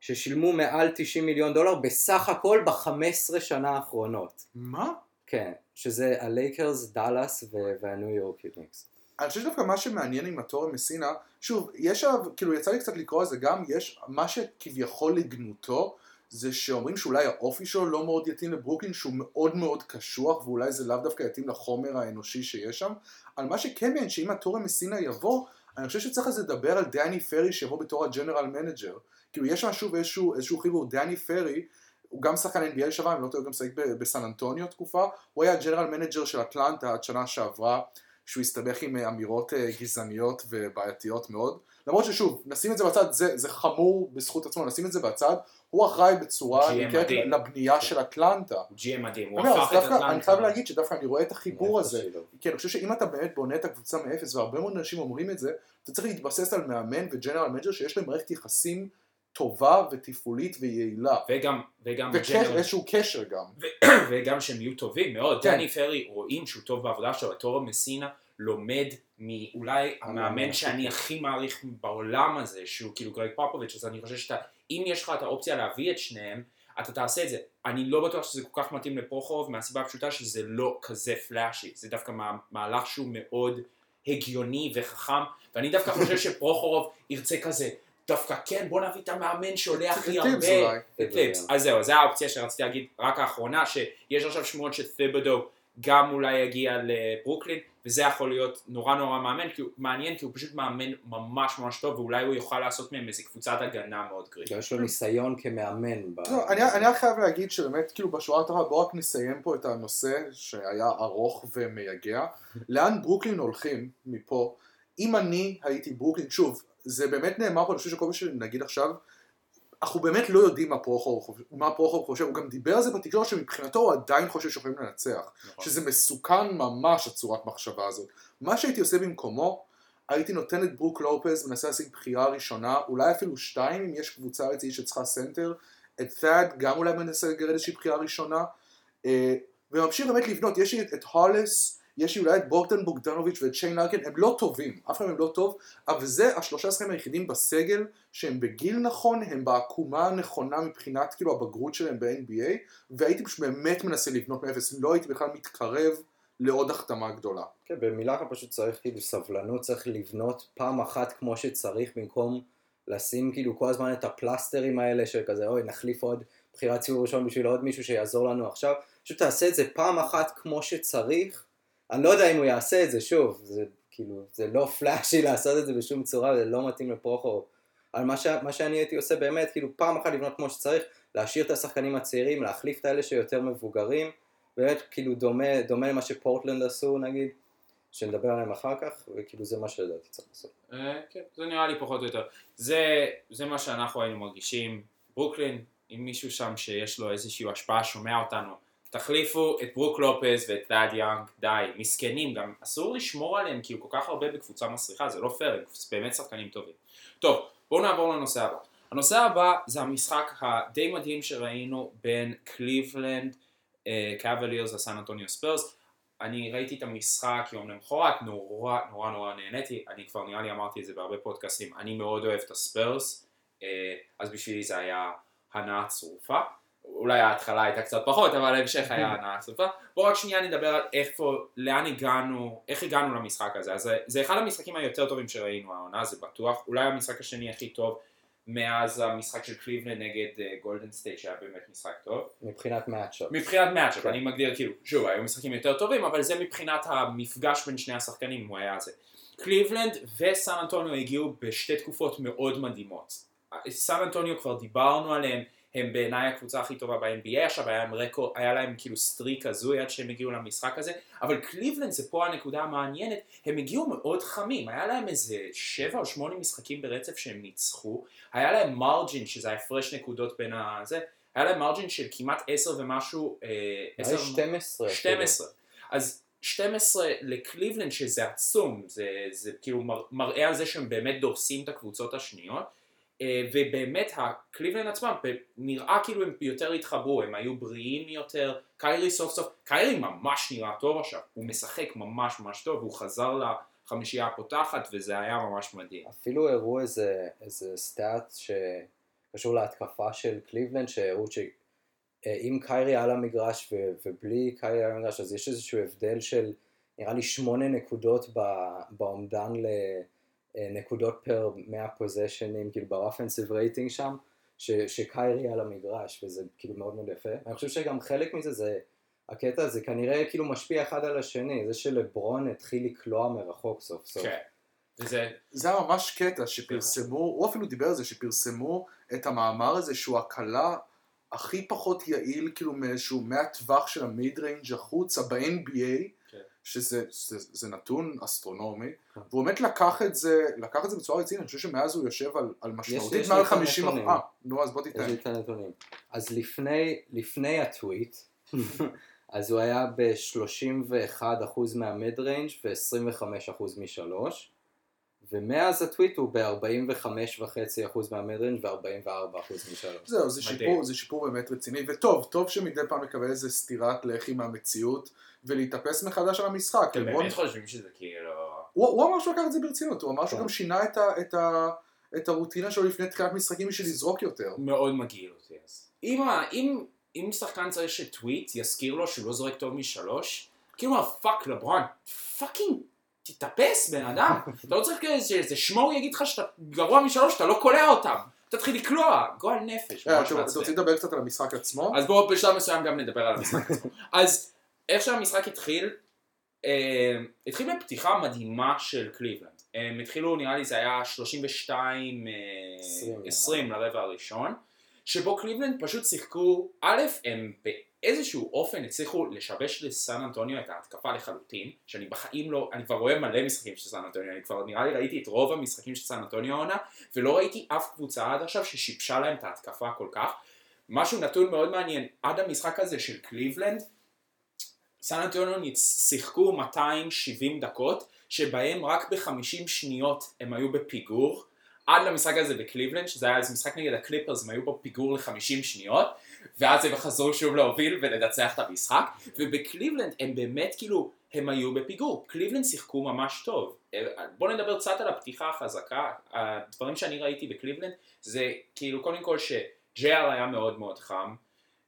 ששילמו מעל 90 מיליון דולר בסך הכל ב-15 שנה האחרונות. מה? כן, שזה הלייקרס, דאלאס והניו יורק יוניקס. אני חושב שדווקא מה שמעניין עם התורם מסינה, שוב, יש עליו, כאילו יצא לי קצת לקרוא על זה גם, יש, מה שכביכול לגנותו, זה שאומרים שאולי האופי שלו לא מאוד יתאים לברוקלין, שהוא מאוד מאוד קשוח, ואולי זה לאו דווקא יתאים לחומר האנושי שיש שם. על מה שכן מעניין, שאם אטורה מסינה יבוא, אני חושב שצריך אז לדבר על דני פרי שיבוא בתור ה general manager. כאילו יש שם שוב איזשהו, חיבור, דני פרי, הוא גם שחקן NBA לשעבר, אם לא טועה, הוא גם משחק ב- בסן אנטוניו תקופה, הוא היה ה general manager של אטלנטה עד שנה שעברה, שהוא הסתבך עם אה, אמירות אה, גזעניות ובעייתיות מאוד. למרות ששוב, נשים את זה בצד, זה, זה חמור בזכות עצמו, נשים את זה בצד, הוא אחראי בצורה ניכרת. לבנייה של אטלנטה. הוא GM מדהים, הוא הפך את דווקא, אני אטלנטה. חייב להגיד שדווקא אני רואה את החיבור הזה. כי אני חושב שאם אתה באמת בונה את הקבוצה מאפס, והרבה מאוד אנשים אומרים את זה, אתה צריך להתבסס על מאמן ו general manager שיש להם מערכת יחסים טובה ותפעולית ויעילה. וגם, וגם וקשר, איזשהו קשר גם. וגם שהם יהיו טובים מאוד. כן. דני פרי, רואים שהוא טוב בעבודה שלו, אטורה מסינה לומד מאולי המאמן שאני הכי מעריך בעולם הזה, שהוא כאילו גרג פופוביץ', אז אני חושב שאתה, אם יש לך את האופציה להביא את שניהם, אתה תעשה את זה. אני לא בטוח שזה כל כך מתאים לפרוחוב, מהסיבה הפשוטה שזה לא כזה פלאשי, זה דווקא מה- מהלך שהוא מאוד הגיוני וחכם, ואני דווקא חושב שפרוחורוב ירצה כזה, דווקא כן, בוא נביא את המאמן שעולה הכי טיפס הרבה. אולי. טיפס. אז זהו, זו האופציה שרציתי להגיד רק האחרונה, שיש עכשיו שמועות שתיבדו גם אולי יגיע לברוקלין, וזה יכול להיות נורא נורא מאמן, כי הוא, מעניין, כי הוא פשוט מאמן ממש ממש טוב, ואולי הוא יוכל לעשות מהם איזה קבוצת הגנה מאוד גרידית. יש לו ניסיון כמאמן. ב- לא, אני, אני רק חייב להגיד שבאמת, כאילו בשורה התחתונה, בואו רק נסיים פה את הנושא שהיה ארוך ומייגע. לאן ברוקלין הולכים מפה? אם אני הייתי ברוקלין, שוב, זה באמת נאמר פה, אני חושב שכל מה שנגיד עכשיו, אנחנו באמת לא יודעים מה פרוחור מה פרוחור חושב, הוא גם דיבר על זה בתקשורת שמבחינתו הוא עדיין חושב שיכולים לנצח. נכון. שזה מסוכן ממש הצורת מחשבה הזאת. מה שהייתי עושה במקומו, הייתי נותן את ברוק לופז, מנסה להשיג בחירה ראשונה, אולי אפילו שתיים אם יש קבוצה רצינית שצריכה סנטר, את ת'אד גם אולי מנסה לגרד איזושהי בחירה ראשונה, אה, וממשיך באמת לבנות, יש לי את, את הוליס, יש לי אולי את בוגדן בוגדנוביץ' ואת שיין לארקן, הם לא טובים, אף אחד מהם לא טוב, אבל זה השלושה שחקנים היחידים בסגל שהם בגיל נכון, הם בעקומה הנכונה מבחינת כאילו הבגרות שלהם ב-NBA, והייתי פשוט באמת מנסה לבנות מאפס, לא הייתי בכלל מתקרב לעוד החתמה גדולה. כן, במילה אחת פשוט צריך כאילו סבלנות, צריך לבנות פעם אחת כמו שצריך במקום לשים כאילו כל הזמן את הפלסטרים האלה של כזה אוי נחליף עוד בחירת סיבוב ראשון בשביל עוד מישהו שיעזור לנו עכשיו, פשוט תעשה את זה פעם אחת כמו שצריך, אני לא יודע אם הוא יעשה את זה שוב, זה כאילו זה לא פלאשי לעשות את זה בשום צורה, זה לא מתאים לפרוחו, אבל מה, ש... מה שאני הייתי עושה באמת כאילו פעם אחת לבנות כמו שצריך, להשאיר את השחקנים הצעירים, להחליף את האלה שיותר מבוגרים, באמת כאילו דומה, דומה למה שפורטלנד עשו נגיד, שנדבר עליהם אחר כך, וכאילו זה מה שלדעתי צריך לעשות. אה, כן, זה נראה לי פחות או יותר. זה, זה מה שאנחנו היינו מרגישים. ברוקלין, עם מישהו שם שיש לו איזושהי השפעה, שומע אותנו. תחליפו את ברוק לופז ואת ת'אד יאנג, די, מסכנים, גם אסור לשמור עליהם כי הוא כל כך הרבה בקבוצה מסריחה, זה לא פייר, הם באמת שחקנים טובים. טוב, בואו נעבור לנושא הבא. הנושא הבא זה המשחק הדי מדהים שראינו בין קליבלנד קאבלירס לסן אנטוניו ספרס. אני ראיתי את המשחק יום למחרת, נורא נורא נורא נהניתי, אני כבר נראה לי אמרתי את זה בהרבה פודקאסטים, אני מאוד אוהב את הספרס, אה, אז בשבילי זה היה הנאה צרופה. אולי ההתחלה הייתה קצת פחות, אבל ההמשך היה הנאה צרופה. בואו רק שנייה נדבר על איפה, לאן הגענו, איך הגענו למשחק הזה. אז זה, זה אחד המשחקים היותר טובים שראינו העונה, זה בטוח. אולי המשחק השני הכי טוב מאז המשחק של קליבלנד נגד גולדן סטייט שהיה באמת משחק טוב. מבחינת מאצ'אפ. מבחינת מאצ'אפ, אני מגדיר כאילו, שוב, היו משחקים יותר טובים, אבל זה מבחינת המפגש בין שני השחקנים, הוא היה זה. קליבלנד וסן אנטוניו הגיעו בשתי תקופות מאוד מדהימות. סן אנטוניו כבר דיברנו עליהם, הם בעיניי הקבוצה הכי טובה ב-NBA, עכשיו היה רקורד, היה להם כאילו streak הזוי עד שהם הגיעו למשחק הזה, אבל קליבלנד זה פה הנקודה המעניינת, הם הגיעו מאוד חמים, היה להם איזה שבע או שמונה משחקים ברצף שהם ניצחו, היה להם מרג'ין, שזה ההפרש נקודות בין הזה, היה להם מרג'ין של כמעט עשר ומשהו, אה, עשר... 12. 12. אז 12 לקליבלנד שזה עצום, זה, זה כאילו מראה על זה שהם באמת דורסים את הקבוצות השניות. ובאמת הקליבלנד עצמם נראה כאילו הם יותר התחברו, הם היו בריאים יותר, קיירי סוף סוף, קיירי ממש נראה טוב עכשיו, הוא משחק ממש ממש טוב, הוא חזר לחמישייה הפותחת וזה היה ממש מדהים. אפילו הראו איזה, איזה stat שקשור להתקפה של קליבלנד, שהראו שאם קיירי על המגרש ובלי קיירי על המגרש אז יש איזשהו הבדל של נראה לי שמונה נקודות באומדן ל... נקודות per 100 פוזשנים, כאילו ב offensive rating שם, ש, שקיירי על המגרש, וזה כאילו מאוד מאוד יפה. אני חושב שגם חלק מזה זה, הקטע הזה כנראה כאילו משפיע אחד על השני, זה שלברון התחיל לקלוע מרחוק סוף סוף. כן. וזה... זה היה ממש קטע שפרסמו, הוא אפילו דיבר על זה, שפרסמו את המאמר הזה שהוא הקלה הכי פחות יעיל כאילו מאיזשהו מהטווח של ה mid range החוצה ב-NBA שזה זה, זה נתון אסטרונומי, כן. והוא באמת לקח את זה, לקח את זה בצורה רצינית, אני חושב שמאז הוא יושב על, על משמעותית מעל 50 אחוז, אה, נו אז בוא תיתן. יש לי את הנתונים. אז לפני, לפני הטוויט, אז הוא היה ב-31% מה mid range ו-25% משלוש, ומאז הטוויט הוא ב-45.5% מה mid range ו-44% משלוש. זהו, זה שיפור, זה שיפור באמת רציני, וטוב, טוב שמדי פעם מקבל איזה סטירת לחי מהמציאות. ולהתאפס מחדש על המשחק. אתם באמת חושבים שזה כאילו... הוא, הוא אמר שהוא לקח את זה ברצינות, הוא אמר שהוא כן. גם שינה את, ה, את, ה, את הרוטינה שלו לפני תחילת משחקים בשביל לזרוק יותר. מאוד מגעיל אותי אז. אם, אם, אם שחקן צריך שטוויט יזכיר לו שהוא לא זורק טוב משלוש, כאילו מה fuck לברון, fucking תתאפס בן אדם, אתה לא צריך שאיזה שמוק יגיד לך שאתה גרוע משלוש, אתה לא קולע אותם. תתחיל לקלוע, גועל נפש. אה, אתה רוצה לדבר קצת על המשחק עצמו? אז בואו בשלב מסוים גם נדבר על המשחק עצמו. אז איך שהמשחק התחיל, אה, התחיל בפתיחה מדהימה של קליבלנד. הם התחילו, נראה לי זה היה 32, אה, 20, 20 לרבע הראשון, שבו קליבלנד פשוט שיחקו, א', הם באיזשהו אופן הצליחו לשבש לסן אנטוניו את ההתקפה לחלוטין, שאני בחיים לא, אני כבר רואה מלא משחקים של סן אנטוניו, אני כבר נראה לי ראיתי את רוב המשחקים של סן אנטוניו העונה, ולא ראיתי אף קבוצה עד עכשיו ששיבשה להם את ההתקפה כל כך. משהו נתון מאוד מעניין, עד המשחק הזה של קליבלנד, סן אנטוניו שיחקו 270 דקות, שבהם רק ב-50 שניות הם היו בפיגור, עד למשחק הזה בקליבלנד, שזה היה איזה משחק נגד הקליפרס, הם היו בפיגור ל-50 שניות, ואז הם חזרו שוב להוביל ולנצח את המשחק, ובקליבלנד הם באמת כאילו, הם היו בפיגור. קליבלנד שיחקו ממש טוב. בואו נדבר קצת על הפתיחה החזקה. הדברים שאני ראיתי בקליבלנד זה כאילו קודם כל שג'יי.אר היה מאוד מאוד חם.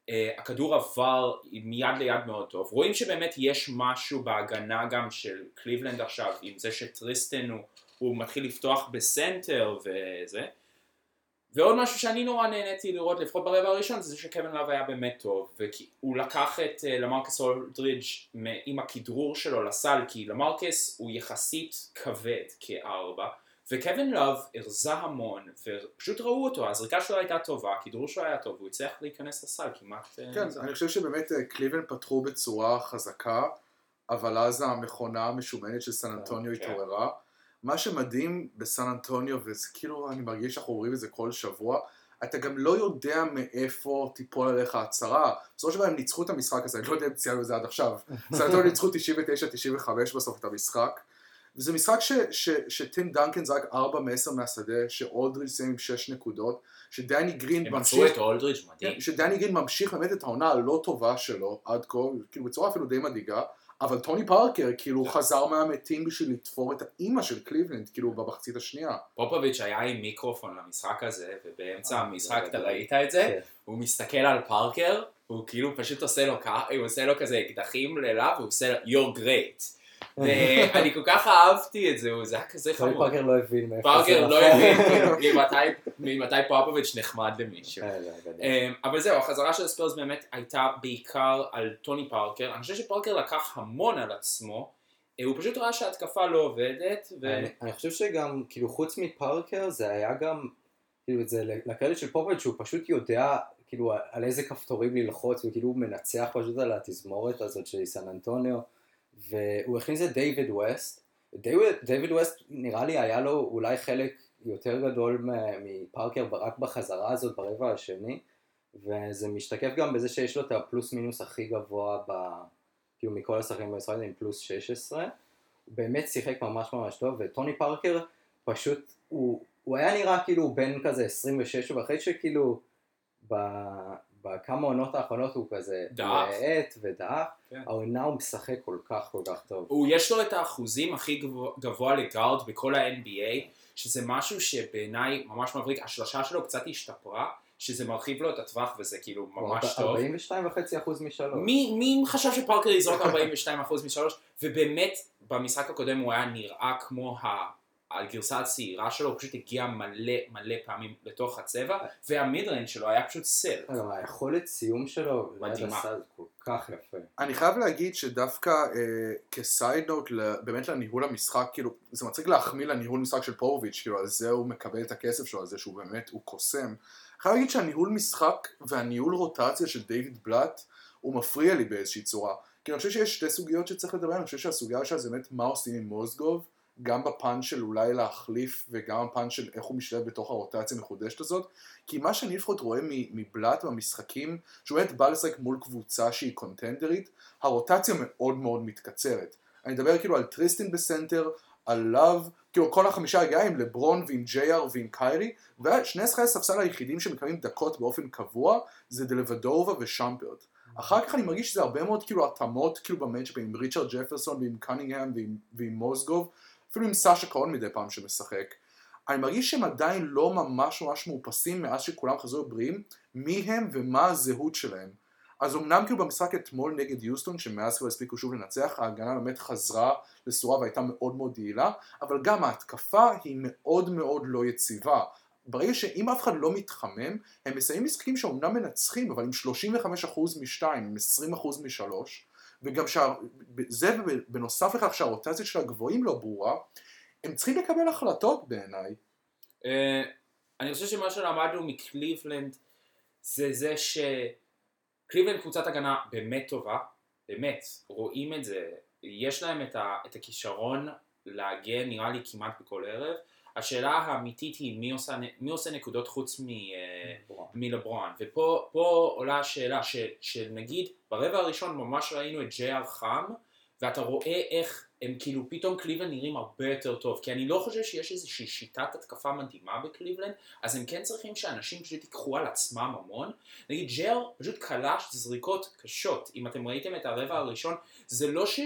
אה, הכדור עבר מיד ליד מאוד טוב. רואים שבאמת יש משהו בהגנה גם של קליבלנד עכשיו, עם זה שטריסטן הוא, הוא מתחיל לפתוח בסנטר וזה. ועוד משהו שאני נורא נהניתי לראות, לפחות ברבע הראשון, זה שקווין לאב היה באמת טוב, והוא לקח את אה, למרקוס אולדרידג' עם הכדרור שלו לסל, כי למרקוס הוא יחסית כבד כארבע, וקווין לאב הרזה המון, ופשוט ראו אותו, הזריקה שלו הייתה טובה, הכדרור שלו היה טוב, והוא הצליח להיכנס לסל כמעט... אה, כן, אני חושב שבאמת אה, קליבן פתחו בצורה חזקה, אבל אז המכונה המשומנת של סן אנטוניו כן. מה שמדהים בסן אנטוניו, וזה כאילו, אני מרגיש שאנחנו אומרים את זה כל שבוע, אתה גם לא יודע מאיפה תיפול עליך הצהרה. בסופו של דבר הם ניצחו את המשחק הזה, אני לא יודע אם ציינו את זה עד עכשיו. סן אנטוניו ניצחו 99-95 בסוף את המשחק. וזה משחק שטים דנקן זרק 4 מ-10 מהשדה, שאולדריץ' סיים עם 6 נקודות, שדני גרין ממשיך... הם מצאו את אולדריץ' מדהים. שדני גרין ממשיך באמת את העונה הלא טובה שלו עד כה, כאילו בצורה אפילו די מדאיגה. אבל טוני פארקר כאילו חזר מהמתים בשביל לתפור את האימא של קליבלנד כאילו במחצית השנייה. פופוביץ' היה עם מיקרופון למשחק הזה ובאמצע אה, המשחק אתה ראית את זה? כן. הוא מסתכל על פארקר הוא כאילו פשוט עושה לו הוא כזה אקדחים ללב והוא עושה לו you're great ואני כל כך אהבתי את זה, זה היה כזה חמור. פארקר לא הבין מאיפה זה פארקר לא הבין ממתי פופוביץ' נחמד למישהו. אה, אמ, אבל זהו, החזרה של הספיירס באמת הייתה בעיקר על טוני פארקר. אני חושב שפארקר לקח המון על עצמו. אה, הוא פשוט ראה שההתקפה לא עובדת. אני חושב שגם, כאילו, חוץ מפארקר, זה היה גם, כאילו, זה לקרדיט של פופוביץ' שהוא פשוט יודע, כאילו, על איזה כפתורים ללחוץ, וכאילו הוא מנצח פשוט על התזמורת הזאת של סן אנטוניו. והוא הכניס את דיוויד ווסט. דיוויד ווסט נראה לי היה לו אולי חלק יותר גדול מפארקר רק בחזרה הזאת ברבע השני, וזה משתקף גם בזה שיש לו את הפלוס מינוס הכי גבוה ב... כאילו מכל השחקנים בישראל עם פלוס 16. הוא באמת שיחק ממש ממש טוב, וטוני פארקר פשוט, הוא, הוא היה נראה כאילו בן כזה 26, ואחרי שכאילו ב, בכמה עונות האחרונות הוא כזה דעך ודעך, כן. העונה הוא משחק כל כך כל כך טוב. הוא יש לו את האחוזים הכי גבוה, גבוה לגארד בכל ה-NBA, שזה משהו שבעיניי ממש מבריק, השלושה שלו קצת השתפרה, שזה מרחיב לו את הטווח וזה כאילו ממש טוב. 42.5% משלוש. מי, מי חשב שפארקר יזרוק 42% משלוש? ובאמת במשחק הקודם הוא היה נראה כמו ה... הגרסה הצעירה שלו, הוא פשוט הגיע מלא מלא פעמים לתוך הצבע, והמידרנד שלו היה פשוט סל. גם היכולת סיום שלו, מדהימה. כל כך יפה. אני חייב להגיד שדווקא אה, כסייד נוט, באמת לניהול המשחק, כאילו, זה מצחיק להחמיא לניהול משחק של פורוביץ', כאילו, על זה הוא מקבל את הכסף שלו, על זה שהוא באמת, הוא קוסם. אני חייב להגיד שהניהול משחק והניהול רוטציה של דיוויד בלאט, הוא מפריע לי באיזושהי צורה. כי אני חושב שיש שתי סוגיות שצריך לדבר, אני חושב שהסוגיה השנייה זה באמת מה עושים עם מוזגוב. גם בפן של אולי להחליף וגם בפן של איך הוא משתלב בתוך הרוטציה המחודשת הזאת כי מה שאני לפחות רואה מבלאט במשחקים שהוא באמת בא לשחק מול קבוצה שהיא contender ית הרוטציה מאוד מאוד מתקצרת. אני מדבר כאילו על טריסטין בסנטר על לאב כאילו כל החמישה הגיעה עם לברון ועם ג'יי.אר ועם קיירי ושני שחקי הספסל היחידים שמקבלים דקות באופן קבוע זה דלבדובה ושמפרט. אחר כך אני מרגיש שזה הרבה מאוד כאילו התאמות כאילו ב matchup עם ריצ'רד ג'פרסון ועם קנינגהם ועם, ועם מוזגוב אפילו עם סאשה קהון מדי פעם שמשחק. אני מרגיש שהם עדיין לא ממש ממש מאופסים מאז שכולם חזרו בריאים, מי הם ומה הזהות שלהם. אז אמנם כאילו במשחק אתמול נגד יוסטון, שמאז כבר הספיקו שוב לנצח, ההגנה באמת חזרה לסורה והייתה מאוד מאוד יעילה, אבל גם ההתקפה היא מאוד מאוד לא יציבה. ברגע שאם אף אחד לא מתחמם, הם מסיימים משחקים שאומנם מנצחים, אבל עם 35% מ-2, עם 20% מ-3, וגם שה... זה בנוסף לכך שהרוטציה של הגבוהים לא ברורה, הם צריכים לקבל החלטות בעיניי. אה, אני חושב שמה שלמדנו מקליבלנד זה זה שקליבלנד קבוצת הגנה באמת טובה, באמת, רואים את זה, יש להם את. את הכישרון להגן נראה לי כמעט בכל ערב, השאלה האמיתית היא מי עושה, מי עושה נקודות חוץ מ, מלברון, ופה עולה השאלה שנגיד ברבע הראשון ממש ראינו את ג'יי.אר חם, ואתה רואה איך הם כאילו פתאום קליבלנד נראים הרבה יותר טוב, כי אני לא חושב שיש איזושהי שיטת התקפה מדהימה בקליבלנד, אז הם כן צריכים שאנשים פשוט ייקחו על עצמם המון. נגיד ג'יי.אר פשוט קלע זריקות קשות, אם אתם ראיתם את הרבע הראשון, זה לא ש...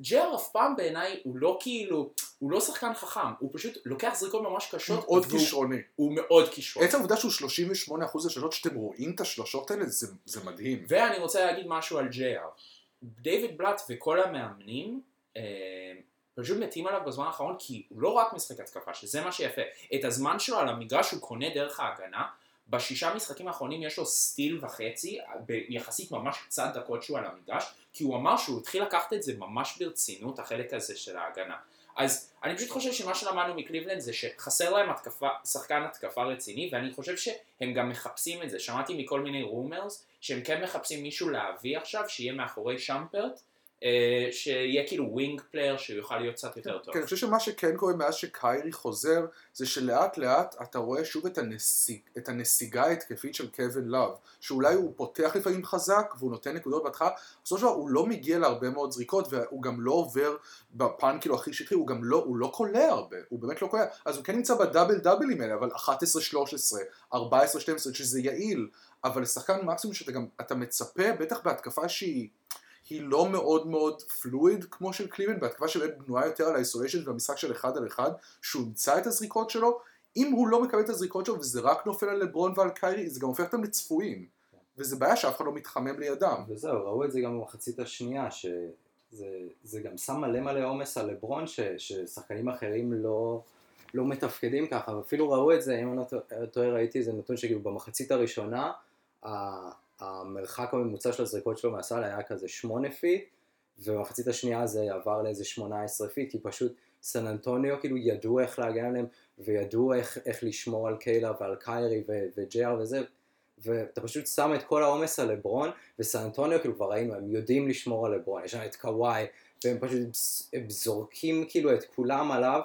ג'יי.אר אף פעם בעיניי הוא לא כאילו, הוא לא שחקן חכם, הוא פשוט לוקח זריקות ממש קשות, מאוד והוא- כישרוני. הוא מאוד כישרוני. עצם העובדה שהוא 38% לשלושות שאתם רואים את השלושות האלה, זה, זה מדהים. ואני רוצה להגיד משהו על ג'יי.אר. דיוויד בלאט וכל המאמנים אה, פשוט מתים עליו בזמן האחרון כי הוא לא רק משחק התקפה, שזה מה שיפה. את הזמן שלו על המגרש הוא קונה דרך ההגנה. בשישה משחקים האחרונים יש לו סטיל וחצי, ביחסית ממש קצת דקות שהוא על המגרש, כי הוא אמר שהוא התחיל לקחת את זה ממש ברצינות, החלק הזה של ההגנה. אז אני פשוט חושב שמה שלמדנו מקליבלנד זה שחסר להם התקפה, שחקן התקפה רציני, ואני חושב שהם גם מחפשים את זה. שמעתי מכל מיני rumors שהם כן מחפשים מישהו להביא עכשיו, שיהיה מאחורי שמפרט, שיהיה כאילו wing player, שהוא יוכל להיות קצת יותר טוב. כן, אני חושב שמה שכן קורה מאז שקיירי חוזר, זה שלאט לאט אתה רואה שוב את, הנסיג, את הנסיגה ההתקפית של קווין לאב, שאולי הוא פותח לפעמים חזק והוא נותן נקודות בהתחלה, בסופו של דבר הוא לא מגיע להרבה מאוד זריקות והוא גם לא עובר בפן כאילו הכי שטחי, הוא גם לא, הוא לא קולע הרבה, הוא באמת לא קולע, אז הוא כן נמצא בדאבל דאבלים האלה, אבל 11-13, 14-12, שזה יעיל, אבל לשחקן מקסימום שאתה גם, אתה מצפה, בטח בהתקפה שהיא... היא לא מאוד מאוד פלואיד כמו של קליבן, בהתקפה שבאמת בנויה יותר על האיסוליישן והמשחק של אחד על אחד, שהוא ימצא את הזריקות שלו, אם הוא לא מקבל את הזריקות שלו וזה רק נופל על לברון ועל קיירי, זה גם הופך אותם לצפויים. וזה בעיה שאף אחד לא מתחמם לידם. וזהו, ראו את זה גם במחצית השנייה, שזה זה גם שם מלא מלא עומס על לברון, ש, ששחקנים אחרים לא, לא מתפקדים ככה, ואפילו ראו את זה, אם אני לא טועה, ראיתי איזה נתון שכאילו במחצית הראשונה, המרחק הממוצע של הזריקות שלו מהסל היה כזה 8 feet, ובמחצית השנייה זה עבר לאיזה 18 feet, כי פשוט סן אנטוניו כאילו ידעו איך להגן עליהם, וידעו איך, איך לשמור על קיילה ועל קיירי ו- וג'יי.אר וזה, ואתה פשוט שם את כל העומס על לברון, וסן אנטוניו כאילו כבר ראינו, הם יודעים לשמור על לברון, יש שם את קוואי, והם פשוט הם זורקים כאילו את כולם עליו,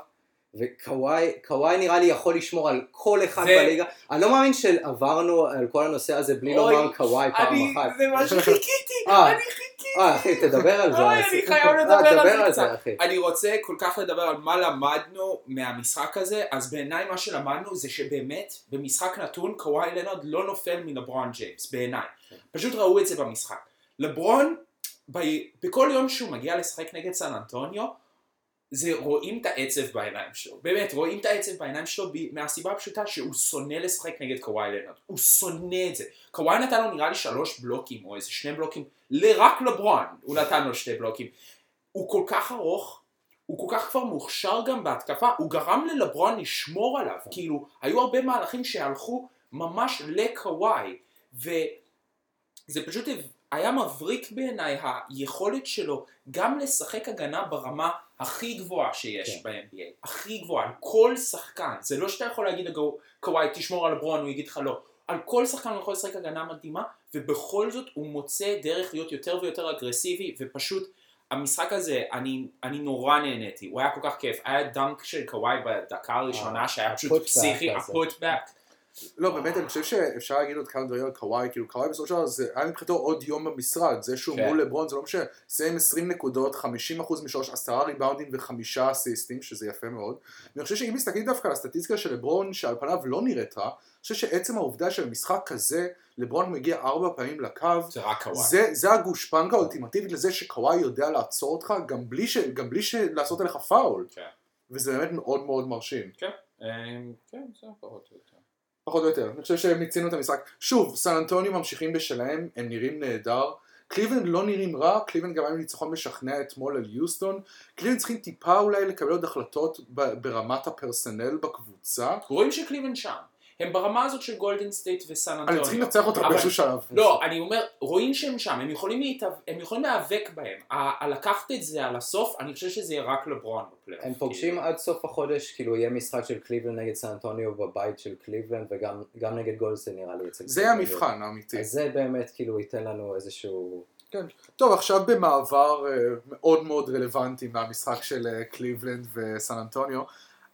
וקוואי קוואי נראה לי יכול לשמור על כל אחד זה- בליגה, אני לא מאמין שעברנו על כל הנושא הזה בלי לומר קוואי פעם אני, אחת. זה מה שחיכיתי, אה. אני חיכיתי. אה אחי תדבר על זה. אוי, אני חייב אה, לדבר על זה על קצת. זה אחי. אני רוצה כל כך לדבר על מה למדנו מהמשחק הזה, אז בעיניי מה שלמדנו זה שבאמת במשחק נתון קוואי לנרד לא נופל מלברון ג'יימס, בעיניי. פשוט ראו את זה במשחק. לברון, ב- בכל יום שהוא מגיע לשחק נגד סן אנטוניו, זה רואים את העצב בעיניים שלו, באמת, רואים את העצב בעיניים שלו מהסיבה הפשוטה שהוא שונא לשחק נגד קוואי לנרד, הוא שונא את זה. קוואי נתן לו נראה לי שלוש בלוקים, או איזה שני בלוקים, רק לברון הוא נתן לו שתי בלוקים. הוא כל כך ארוך, הוא כל כך כבר מוכשר גם בהתקפה, הוא גרם ללברון לשמור עליו, כאילו, היו הרבה מהלכים שהלכו ממש לקוואי, וזה פשוט היה מבריק בעיניי היכולת שלו גם לשחק הגנה ברמה הכי גבוהה שיש כן. ב-NBA, הכי גבוהה, על כל שחקן, זה לא שאתה יכול להגיד לקוואי תשמור על לברון, הוא יגיד לך לא, על כל שחקן הוא יכול לשחק הגנה מדהימה, ובכל זאת הוא מוצא דרך להיות יותר ויותר אגרסיבי, ופשוט המשחק הזה, אני, אני נורא נהניתי, הוא היה כל כך כיף, היה דנק של קוואי בדקה הראשונה שהיה פשוט פסיכי. הפוטבק, לא, באמת, אני חושב שאפשר להגיד עוד כמה דברים על קוואי, כאילו קוואי בסופו של דבר זה היה מבחינתו עוד יום במשרד, זה שהוא כן. מול לברון זה לא משנה, סיים 20 נקודות, 50% משלוש, 10 ריבאונדים וחמישה אסיסטים, שזה יפה מאוד. ואני חושב שאם מסתכלים דווקא על הסטטיסטיקה של לברון, שעל פניו לא נראית רע, אני חושב שעצם העובדה שבמשחק כזה, לברון מגיע ארבע פעמים לקו, זה רק קוואי. זה, זה הגושפנקה האולטימטיבית לזה שקוואי יודע לעצור אותך גם בלי, ש, גם בלי ש, לעשות עליך פאול. כן. וזה באמת מאוד מאוד מרשים. כן, אה, כן, זה פחות או יותר. פחות או יותר. אני חושב שהם מיצינו את המשחק. שוב, סן אנטוניו ממשיכים בשלהם, הם נראים נהדר. קליבלנד לא נראים רע, קליבלנד גם היה ניצחון משכנע אתמול על יוסטון. קליבלנד צריכים טיפה אולי לקבל עוד החלטות ברמת ה personnel בקבוצה. רואים שקליבלנד שם. הם ברמה הזאת של גולדן סטייט וסן אנטוניו. אני צריכים לנצח אותם באיזשהו שלב. לא, אני אומר, רואים שהם שם, הם יכולים, להתאב... הם יכולים להיאבק בהם. ה- לקחת את זה על הסוף, אני חושב שזה יהיה רק לברון בפלייאוף. הם פוגשים עד סוף החודש, כאילו יהיה משחק של קליבלנד נגד סן אנטוניו בבית של קליבלנד וגם גם נגד גולדן סטייט נראה לי אצל זה. המבחן האמיתי. אז זה באמת כאילו ייתן לנו איזשהו... טוב, עכשיו במעבר אה, מאוד מאוד רלוונטי מהמשחק של אה, קליבלנד וסן אנטוניו.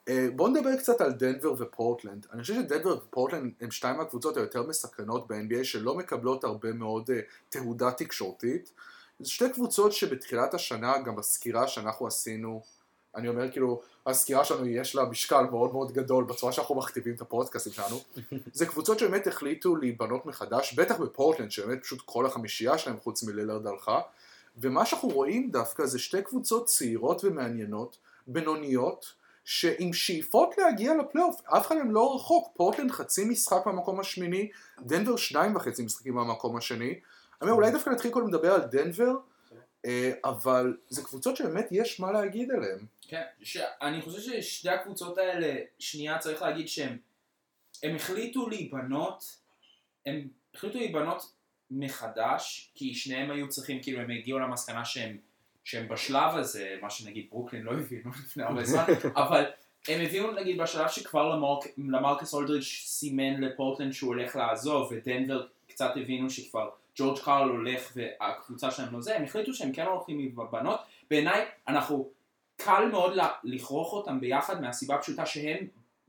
אה, בואו נדבר קצת על דנבר ופורטלנד. אני חושב שדנבר ופורטלנד הם שתיים מהקבוצות היותר מסקרנות ב-NBA שלא מקבלות הרבה מאוד אה, תהודה תקשורתית. זה שתי קבוצות שבתחילת השנה, גם בסקירה שאנחנו עשינו, אני אומר כאילו, הסקירה שלנו יש לה משקל מאוד מאוד גדול בצורה שאנחנו מכתיבים את הפודקאסטים שלנו. זה קבוצות שבאמת החליטו להיבנות מחדש, בטח בפורטלנד, שבאמת פשוט כל החמישייה שלהם חוץ מלילרד הלכה. ומה שאנחנו רואים דווקא זה שתי קבוצות צעירות ומעניינות, בינוניות, שעם שאיפות להגיע לפלייאוף, אף אחד מהם לא רחוק, פורטלנד חצי משחק מהמקום השמיני, דנבר שניים וחצי משחקים מהמקום השני. אני אומר, אולי דווקא נתחיל קודם לדבר על דנבר, אה, אבל זה קבוצות שבאמת יש מה להגיד עליהן. כן. אני חושב ששתי הקבוצות האלה, שנייה צריך להגיד שהם הם החליטו להיבנות, הם החליטו להיבנות מחדש, כי שניהם היו צריכים, כאילו הם הגיעו למסקנה שהם, שהם בשלב הזה, מה שנגיד ברוקלין לא הבינו לפני הרבה זמן, אבל הם הביאו נגיד בשלב שכבר למרק, למרקס אולדריץ' סימן לפורטלנד שהוא הולך לעזוב, ודנבר קצת הבינו שכבר ג'ורג' קארל הולך והקבוצה שלהם לא זה, הם החליטו שהם כן הולכים להיבנות, בעיניי אנחנו, קל מאוד לכרוך אותם ביחד מהסיבה הפשוטה שהם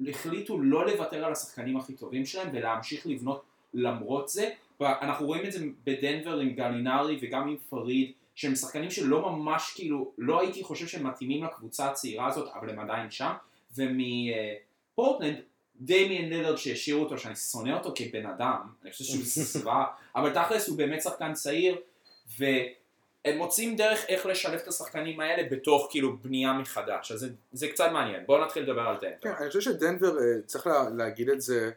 החליטו לא לוותר על השחקנים הכי טובים שלהם ולהמשיך לבנות למרות זה, ואנחנו רואים את זה בדנבר עם גלינרי וגם עם פריד, שהם שחקנים שלא ממש כאילו, לא הייתי חושב שהם מתאימים לקבוצה הצעירה הזאת, אבל הם עדיין שם, ומפורטלנד, דמיאן לילרד שהשאירו אותו, שאני שונא אותו כבן אדם, אני חושב שהוא זוועה, אבל תכלס הוא באמת שחקן צעיר, והם מוצאים דרך איך לשלב את השחקנים האלה בתוך כאילו בנייה מחדש, אז זה, זה קצת מעניין. בואו נתחיל לדבר על דנבר. כן, אני חושב שדנבר, אה, צריך לה, להגיד את זה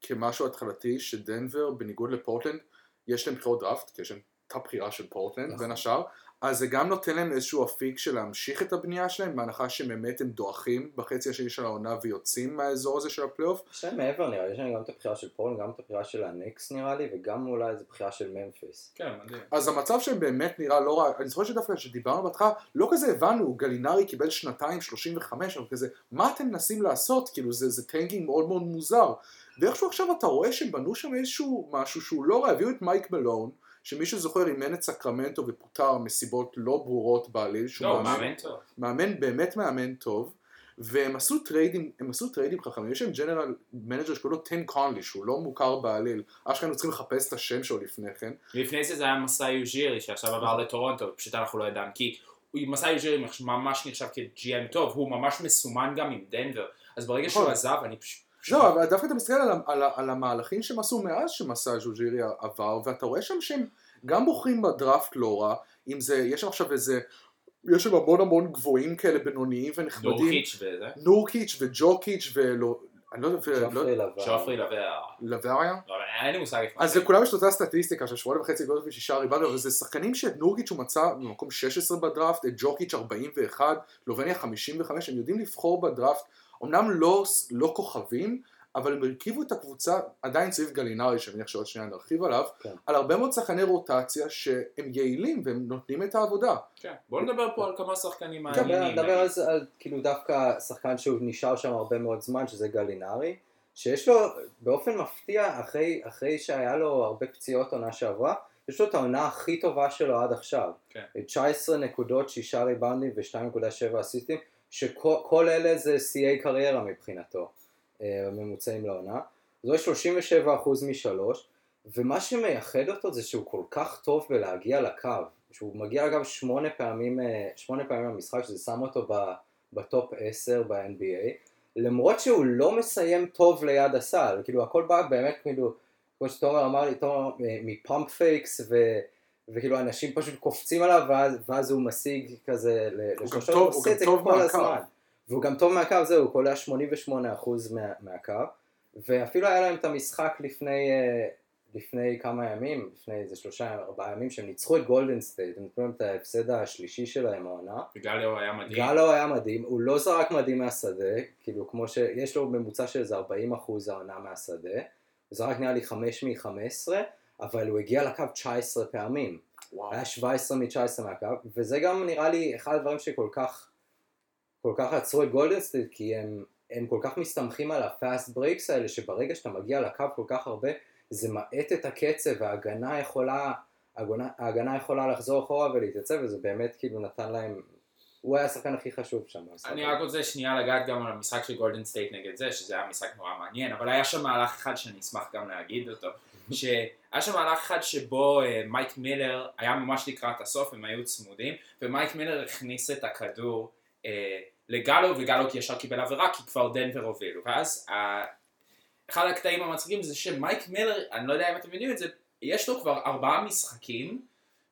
כמשהו התחלתי, שדנבר, בניגוד לפורטלנד, יש להם בחירות דראפט, כי יש להם את הבחירה של פורטלנד, נכון. בין השאר, אז זה גם נותן להם איזשהו אפיק של להמשיך את הבנייה שלהם, בהנחה שבאמת הם דועכים בחצי השני של העונה ויוצאים מהאזור הזה של הפלייאוף. יש להם מעבר נראה לי, יש להם גם את הבחירה של פורטלנד, גם את הבחירה של הניקס נראה לי, וגם אולי איזה בחירה של ממפיס. כן, מדהים. אז המצב שלהם באמת נראה לא רע, אני זוכר שדווקא כשדיברנו בהתחלה, לא כזה הבנו, גלינרי קיבל שנתיים 35, אבל כזה, מה אתם מנסים לעשות? כאילו זה, זה tanking מאוד מאוד מוזר. ואיכשהו עכשיו אתה רואה שהם בנו שם איזשהו משהו שהוא לא רע, הביאו את מייק מלון, שמי שזוכר אימן את סקרמנטו ופוטר מסיבות לא ברורות בעליל, שהוא לא, מאמן? טוב. מאמן, באמת מאמן טוב, והם עשו טריידים, הם עשו טריידים חכמים, יש להם general manager שקוראים לו טים קונלי, שהוא לא מוכר בעליל, אשכרה היינו צריכים לחפש את השם שלו לפני כן, לפני זה זה היה מסאי יוז'ירי שעכשיו עבר לטורונטו, פשוט אנחנו לא ידענו, כי מסאי יוז'ירי ממש נחשב כ-GM טוב, הוא ממש מסומן גם עם דנבר, אז ברגע שהוא נכון. עזב, אני פשוט... לא, אבל דווקא אתה מסתכל על, על, על המהלכים שהם עשו מאז שמסע ז'וג'ירי עבר, ואתה רואה שם שהם גם בוחרים בדראפט לא רע, אם זה, יש שם עכשיו איזה, יש שם המון המון גבוהים כאלה בינוניים ונחמדים, דורקיץ' וזה, נורקיץ' וג'וקיץ' ולא, אני לא יודע, ולא- ג'ופרי לבן. שופרי לבאר, לבאריה? לא, אין לי מושג. אז לכולם יש את אותה סטטיסטיקה של שמונה וחצי גולים ושישה ריבאנדים, אבל זה שחקנים שאת נורקיץ' הוא מצא במקום 16 בדראפט, את ג'וקיץ' 41, לובניה 55, הם יודעים לבחור בדראפט, אמנם לא, לא כוכבים, אבל הם הרכיבו את הקבוצה עדיין סביב גלינרי, שאני מניח שעוד שנייה נרחיב עליו, כן. על הרבה מאוד שחקני רוטציה שהם יעילים והם נותנים את העבודה. כן, בוא נדבר פה על כמה שחקנים נדבר מעניינים. נדבר על על כאילו דווקא שחקן שהוא נשאר שם הרבה מאוד זמן, שזה גלינרי, שיש לו באופן מפתיע, אחרי, אחרי שהיה לו הרבה פציעות עונה שעברה, יש לו את העונה הכי טובה שלו עד עכשיו. כן. 19 נקודות, 6 ריבנדים ו-2.7 אסיסטים, שכל כל אלה זה שיאי קריירה מבחינתו, אה, ממוצעים לעונה. זו 37% משלוש, ומה שמייחד אותו זה שהוא כל כך טוב בלהגיע לקו, שהוא מגיע אגב שמונה פעמים, אה, שמונה פעמים במשחק, שזה שם אותו ב top 10 ב-NBA, למרות שהוא לא מסיים טוב ליד הסל, כאילו הכל בא באמת כאילו, כמו שתומר אמר לי, תומר מ pump fakes, ו, וכאילו אנשים פשוט קופצים עליו, ואז, ואז הוא משיג כזה לשלושה, הוא הוא עושה את זה כל מהקו. הזמן. והוא גם טוב מהקו, זהו, הוא קולע 88% מה, מהקו, ואפילו היה להם את המשחק לפני, אה, לפני כמה ימים, לפני איזה שלושה ארבעה ימים, שהם ניצחו את גולדן סטייט, הם נתנו להם את ההפסד השלישי שלהם העונה. גלו היה מדהים. גלו היה מדהים, הוא לא זרק מדהים מהשדה, כאילו כמו שיש לו ממוצע של איזה 40 אחוז העונה מהשדה, הוא זרק נראה לי 5 מ-15, אבל הוא הגיע לקו 19 פעמים, וואו. היה 17 מ-19 מהקו, וזה גם נראה לי אחד הדברים שכל כך, כל כך עצרו את גולדנסטייט, כי הם, הם כל כך מסתמכים על ה fast breaks האלה, שברגע שאתה מגיע לקו כל כך הרבה, זה מאט את הקצב, וההגנה יכולה, ההגנה, ההגנה יכולה לחזור אחורה ולהתייצב, וזה באמת כאילו נתן להם, הוא היה השחקן הכי חשוב שם. אני. רק רוצה שנייה לגעת גם על המשחק של גולדן סטייט נגד זה, שזה היה משחק נורא מעניין, אבל היה שם מהלך אחד שאני אשמח גם להגיד אותו, שהיה שם מהלך אחד שבו אה, מייק מילר היה ממש לקראת הסוף, הם היו צמודים, ומייק מילר הכניס את הכדור אה, לגלו, וגלו ישר קיבל עבירה כי כבר דנבר הובילו, ואז אחד הקטעים המצחיקים זה שמייק מילר, אני לא יודע אם אתם יודעים את זה, יש לו כבר ארבעה משחקים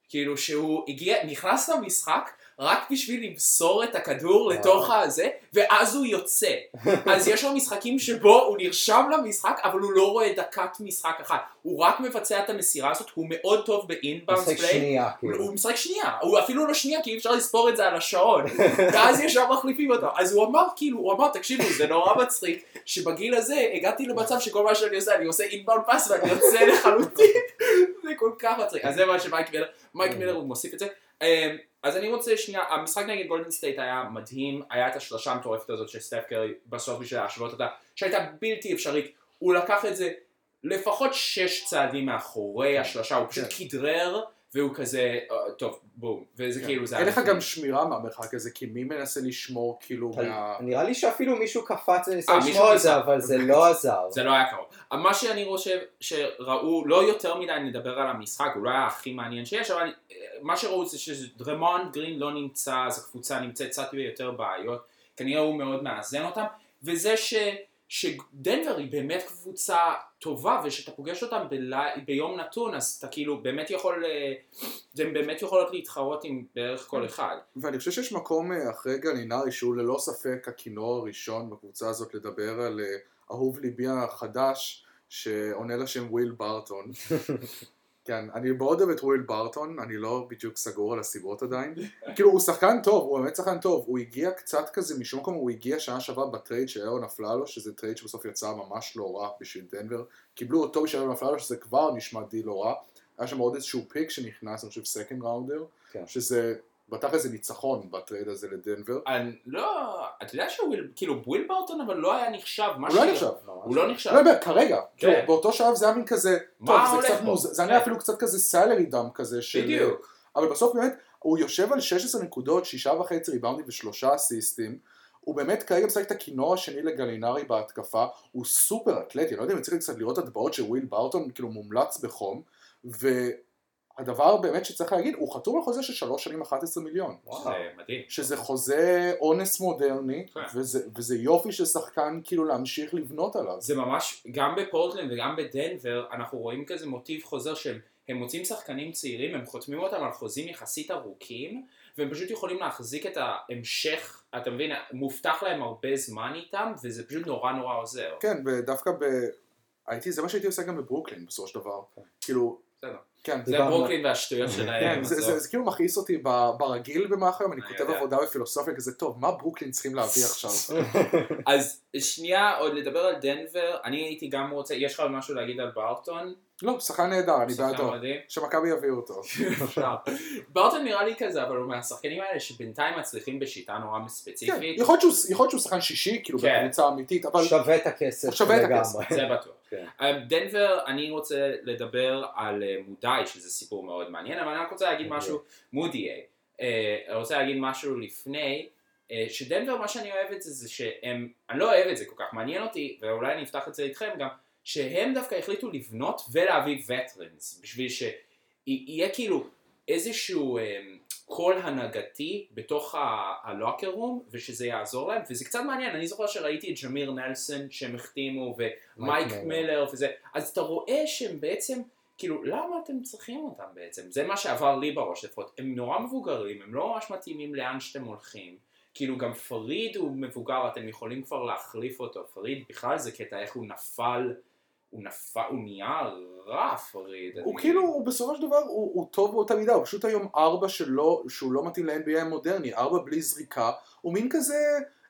כאילו שהוא הגיע, נכנס למשחק רק בשביל למסור את הכדור. לתוך הזה, ואז הוא יוצא. אז יש לו משחקים שבו הוא נרשם למשחק, אבל הוא לא רואה דקת משחק אחת. הוא רק מבצע את המסירה הזאת, הוא מאוד טוב באינבאונס משחק פליי. שנייה, כאילו. הוא משחק שנייה, הוא אפילו לא שנייה כי אי אפשר לספור את זה על השעון ואז ישר מחליפים אותו אז הוא אמר כאילו, הוא אמר תקשיבו זה נורא מצחיק שבגיל הזה הגעתי למצב שכל מה שאני עושה אני עושה אינבאונד פאס ואני יוצא לחלוטין זה כל כך מצחיק אז זה מה שמייק מילר, מייק מילר הוא מוסיף את זה אמ, אז אני רוצה שנייה, המשחק נגד גולדן סטייט היה מדהים, היה את השלושה המטורפת הזאת של סטף קרי בסוף בשביל להשוות אותה, שהייתה בלתי אפשרית, הוא לקח את זה לפחות שש צעדים מאחורי השלושה, הוא פשוט כן. כדרר והוא כזה, "אה, טוב, בום, וזה כאילו זה אין לך גם שמירה מהמרחק הזה, כי מי מנסה לשמור כאילו מה... נראה לי שאפילו מישהו קפץ וניסה אה, לשמור על זה, ניסה. אבל זה לא עזר. זה לא היה קרוב. מה שאני חושב שראו, לא יותר מדי נדבר על המשחק, הוא לא היה הכי מעניין שיש, אבל אה, מה שראו זה שדרמונד גרין לא נמצא, אז הקבוצה נמצאת קצת ביותר בעיות, כנראה הוא מאוד מאזן אותם, וזה ש... שדנבר היא באמת קבוצה טובה ושאתה פוגש אותם בלי... ביום נתון אז אתה כאילו באמת יכול, אה, הן באמת יכולות להתחרות עם בערך כל אחד. ואני חושב שיש מקום אה, אחרי גלינרי שהוא ללא ספק הכינור הראשון בקבוצה הזאת לדבר על אה, אהוב ליבי החדש שעונה לשם וויל ברטון. כן, אני מאוד אוהב את וויל ברטון, אני לא בדיוק סגור על הסיבות עדיין. כאילו הוא שחקן טוב, הוא באמת שחקן טוב, הוא הגיע קצת כזה, משום מקום הוא הגיע שנה שעברה בטרייד שאירון אפללו, שזה טרייד שבסוף יצא ממש לא רע בשביל דנבר. קיבלו אותו בשביל אירון אפללו, שזה כבר נשמע די לא רע. היה שם עוד איזשהו pick שנכנס, אני חושב second rounder, כן. שזה, בתכל'ס זה ניצחון בטרייד הזה לדנבר. אני לא, אתה יודע שוויל, כאילו וויל ברטון אבל לא היה נחשב, הוא לא נחשב. הוא לא נחשב. לא יודע, כרגע, כן. כאילו, באותו שלב זה היה מין כזה, מה טוב, זה קצת פה? מוז... זה כן. היה אפילו קצת כזה salary dump כזה. בדיוק. אבל בסוף באמת, הוא יושב על 16 נקודות, שישה וחצי ריבאונדים ושלושה אסיסטים. הוא באמת כרגע משחק את הכינור השני לגלינרי בהתקפה, הוא סופר אתלטי, אני לא יודע אם צריך קצת לראות את הטבעות של וויל בארטון, כאילו מומלץ בחום, והדבר באמת שצריך להגיד, הוא חתום על חוזה של שלוש שנים 11 מיליון. וואו. זה מדהים. שזה חוזה אונס מודרני, כן. וזה, וזה יופי של שחקן כאילו להמשיך לבנות עליו. זה ממש, גם בפורטלנד וגם בדנבר, אנחנו רואים כזה מוטיב חוזר שהם הם מוצאים שחקנים צעירים, הם חותמים אותם על חוזים יחסית ארוכים, והם פשוט יכולים להחזיק את ההמשך, אתה מבין, מובטח להם הרבה זמן איתם, וזה פשוט נורא נורא עוזר. כן, ודווקא ב... הייתי, זה מה שהייתי עושה גם בברוקלין בסופו של דבר. כן. כאילו, בסדר. כן, זה ברוקלין והשטויות שלהם. כן, זה, עזוב. זה, זה כאילו מכעיס אותי ברגיל במאחר, אני אני כותב. עבודה בפילוסופיה כזה, טוב, מה ברוקלין צריכים להביא עכשיו? אז שנייה, עוד לדבר על דנבר, אני הייתי גם רוצה, יש לך משהו להגיד על בארטון? לא, שחקן נהדר, אני בעדו. שמכבי יביאו אותו. אפשר. בארטון נראה לי כזה, אבל הוא מהשחקנים האלה שבינתיים מצליחים בשיטה נורא כן, ספציפית. יכול להיות שהוא- יכול להיות שהוא שחקן שישי, כאילו, כן. בקבוצה אמיתית, אבל שווה את הכסף שווה את. הכסף. זה בטוח. כן. אה, דנבר, אני רוצה לדבר על אה, מודאי, שזה סיפור מאוד מעניין, אבל אני רק רוצה להגיד. משהו, מודי, אה, אני רוצה להגיד משהו לפני, אה, שדנבר, מה שאני אוהב את זה, זה שהם, אני לא אוהב את זה כל כך, מעניין אותי, ואולי אני אפתח את זה איתכם גם, שהם דווקא החליטו לבנות ולהביא וטרנס, בשביל שיהיה כאילו איזשהו אה, קול הנהגתי בתוך הלוקר רום, ושזה יעזור להם, וזה קצת מעניין, אני זוכר שראיתי את ג'מיר נלסון שהם החתימו, ומייק מילר. וזה, אז אתה רואה שהם בעצם, כאילו, למה אתם צריכים אותם בעצם? זה מה שעבר לי בראש לפחות, הם נורא מבוגרים, הם לא ממש מתאימים לאן שאתם הולכים. כאילו גם פריד הוא מבוגר, אתם יכולים כבר להחליף אותו, פריד בכלל זה קטע איך הוא נפל, הוא נפל, הוא נהיה רע פריד. הוא אני- כאילו, הוא בסופו של דבר, הוא הוא טוב באותה מידה, הוא פשוט היום ארבע שלו, שהוא לא מתאים ל-NBA המודרני, ארבע בלי זריקה, הוא מין כזה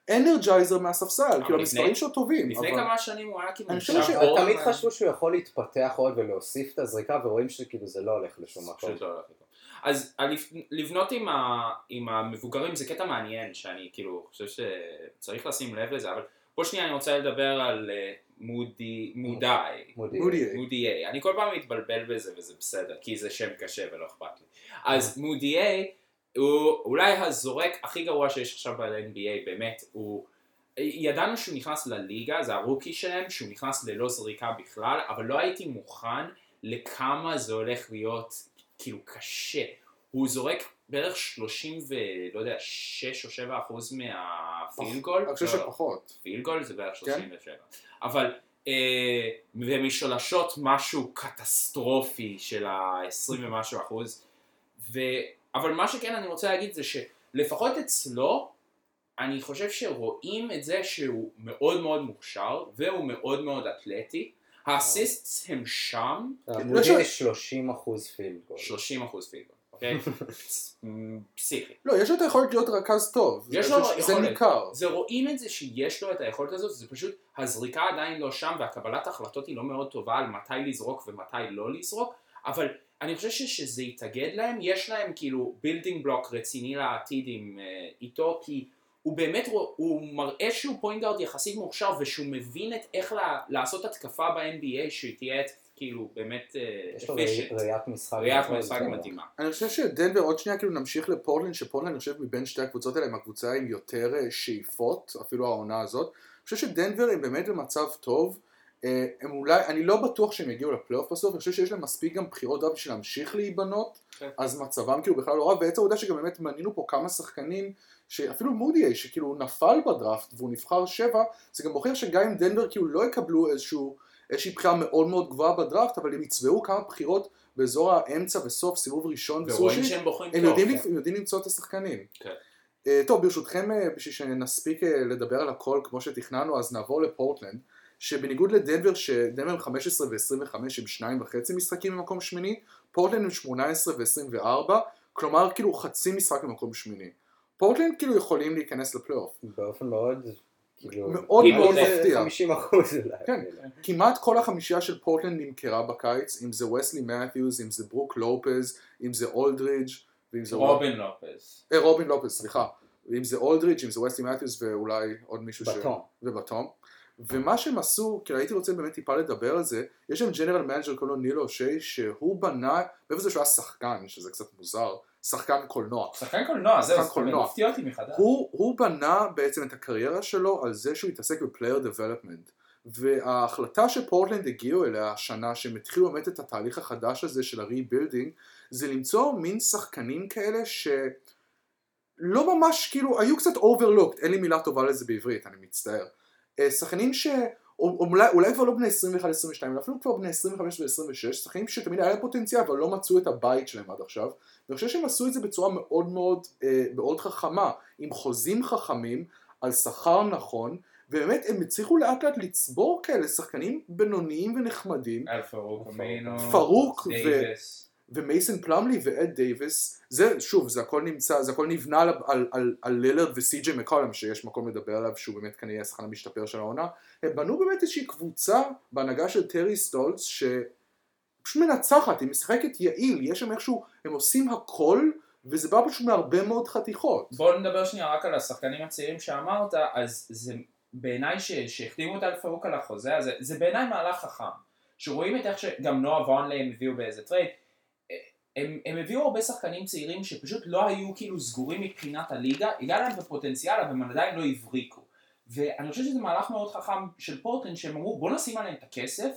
אנרג'ייזר מהספסל, כאילו לפני- המספרים שלו טובים, לפני אבל... כמה שנים הוא היה כאילו אני חושב נחשב ש- אור- תמיד חשבו שהוא יכול להתפתח עוד ולהוסיף את הזריקה ורואים שכאילו זה לא הולך לשום מקום. לא איתו. אז לבנות עם, ה, עם המבוגרים זה קטע מעניין שאני כאילו חושב שצריך לשים לב לזה אבל פה שנייה אני רוצה לדבר על אה, מודי, מודי, מודי. מודי. מודי איי, אני כל פעם מתבלבל בזה וזה בסדר כי זה שם קשה ולא אכפת לי אז מודי איי הוא אולי הזורק הכי גרוע שיש עכשיו ב-NBA באמת הוא ידענו שהוא נכנס לליגה, זה הרוקי שלהם, שהוא נכנס ללא זריקה בכלל, אבל לא הייתי מוכן לכמה זה הולך להיות כאילו קשה. הוא זורק בערך 30 ולא יודע, 6 או 7 אחוז מהפילד גול. אני חושב לא, שפחות. פילד גול זה בערך כן? 37. אבל, אה, ומשלשות משהו קטסטרופי של ה-20 ומשהו אחוז. ו... אבל מה שכן אני רוצה להגיד זה שלפחות אצלו, אני חושב שרואים את זה שהוא מאוד מאוד מוכשר, והוא מאוד מאוד אתלטי. האסיסטס הם שם, מודי יש- יש 30 אחוז פילד גול. 30 אחוז פילגול, אוקיי? פסיכי. לא, יש לו את היכולת להיות רכז טוב. יש זה- לו זה יכולת. ניכר. זה רואים את זה שיש לו את היכולת הזאת, זה פשוט הזריקה עדיין לא שם והקבלת ההחלטות היא לא מאוד טובה על מתי לזרוק ומתי לא לזרוק, אבל אני חושב שכשזה יתאגד להם, יש להם כאילו building block רציני לעתיד עם אה, איתו, כי הוא באמת, הוא מראה שהוא point יחסית מוכשר ושהוא מבין את איך לה, לעשות התקפה ב-NBA שהיא תהיה כאילו באמת יש לו efficient. ראיית משחק. ראיית משחק. מדהימה. אני חושב שדנבר, עוד שנייה כאילו נמשיך לפורטלנד, שפורטלנד אני חושב מבין שתי הקבוצות האלה הם הקבוצה עם יותר אה, שאיפות, אפילו העונה הזאת. אני חושב שדנבר הם באמת במצב טוב. אה, הם אולי, אני לא בטוח שהם יגיעו לפלייאוף בסוף, אני חושב שיש להם מספיק גם בחירות דראפט בשביל להמשיך להיבנות, כן. אז מצבם כאילו בכלל לא רע, ועצם העובדה שגם באמת מנינו פה כמה שחקנים, שאפילו מודי שכאילו נפל בדראפט והוא נבחר שבע, זה גם מוכיח שגם אם דנבר כאילו לא יקבלו איזשהו, איזושהי בחירה מאוד מאוד גבוהה בדראפט, אבל הם יצבעו כמה בחירות באזור האמצע וסוף סיבוב ראשון ורואים וסושי, שהם בוחרים הם. יודעים, הם יודעים למצוא את השחקנים. כן. אה, טוב, ברשותכם, אה, בשביל שנספיק אה, לדבר על הכל כמו שתכננו, אז נעבור לפורטלנד, שבניגוד לדנבר, שדנבר עם 15 ו-25 עם שניים וחצי משחקים במקום שמיני, פורטלנד עם 18 ו-24, כלומר כאילו חצי משחק במקום שמיני. פורטלנד כאילו יכולים להיכנס לפלייאוף. באופן מאוד. מאוד מאוד מפתיע. 50 אחוז אולי. כן. כאילו. כמעט כל החמישייה של פורטלנד נמכרה בקיץ, אם זה וסלי מת'יוז, אם זה ברוק לופז, אם זה אולדרידג' ואם זה רובין לופז. אה, רובין לופז, סליחה. אם זה אולדריץ', אם זה וסלי מתיוס ואולי עוד מישהו באטום. ובאטום. ומה שהם עשו, כאילו הייתי רוצה באמת טיפה לדבר על זה, יש להם general manager קוראים לו ניל אולשי, שהוא בנה, מעבר לזה שהוא היה שחקן, שזה קצת מוזר, שחקן קולנוע. שחקן קולנוע, זהו, זה. מפתיע אותי מחדש. הוא, הוא בנה בעצם את הקריירה שלו על זה שהוא התעסק ב player development. וההחלטה שפורטלנד הגיעו אליה השנה, שהם התחילו באמת את התהליך החדש הזה של ה rebuilding, זה למצוא מין שחקנים כאלה שלא ממש כאילו, היו קצת overlooked, אין לי מילה טובה לזה בעברית, אני מצטער. אה, שחקנים ש... או, או אולי, אולי כבר לא בני 21-22, אלא אפילו כבר בני 25 ו-26, שחקנים שתמיד היה להם פוטנציאל, אבל לא מצאו את הבית שלהם עד עכשיו. ואני חושב שהם עשו את זה בצורה מאוד מאוד, אה, מאוד חכמה, עם חוזים חכמים, על שכר נכון, ובאמת הם הצליחו לאט לאט לצבור כאלה שחקנים בינוניים ונחמדים, אל פרוק, אמינו, פרוק ו- ומייסון פלמלי ואד דייוויס, זה שוב, זה הכל נמצא, זה הכל נבנה על, על, על, על לילרד וסי.ג'י מקולם, שיש מקום לדבר עליו, שהוא באמת כנראה השחקן המשתפר של העונה, הם בנו באמת איזושהי קבוצה בהנהגה של טרי סטוטס, שפשוט מנצחת, היא משחקת יעיל, יש שם איכשהו, הם עושים הכל, וזה בא פשוט מהרבה מאוד חתיכות. בואו נדבר שנייה רק על השחקנים הצעירים שאמרת, אז זה בעיניי שהחתימו את אל-פארוק על החוזה הזה, זה בעיניי מהלך חכם. שרואים את איך שגם נואה וונלי הם הביאו באיזה טרייד, הם, הם הביאו הרבה שחקנים צעירים שפשוט לא היו כאילו סגורים מבחינת הליגה, הגע להם בפוטנציאל אבל הם עדיין לא הבריקו. ואני חושב שזה מהלך מאוד חכם של פורטלנד שהם אמרו בוא נשים עליהם את הכסף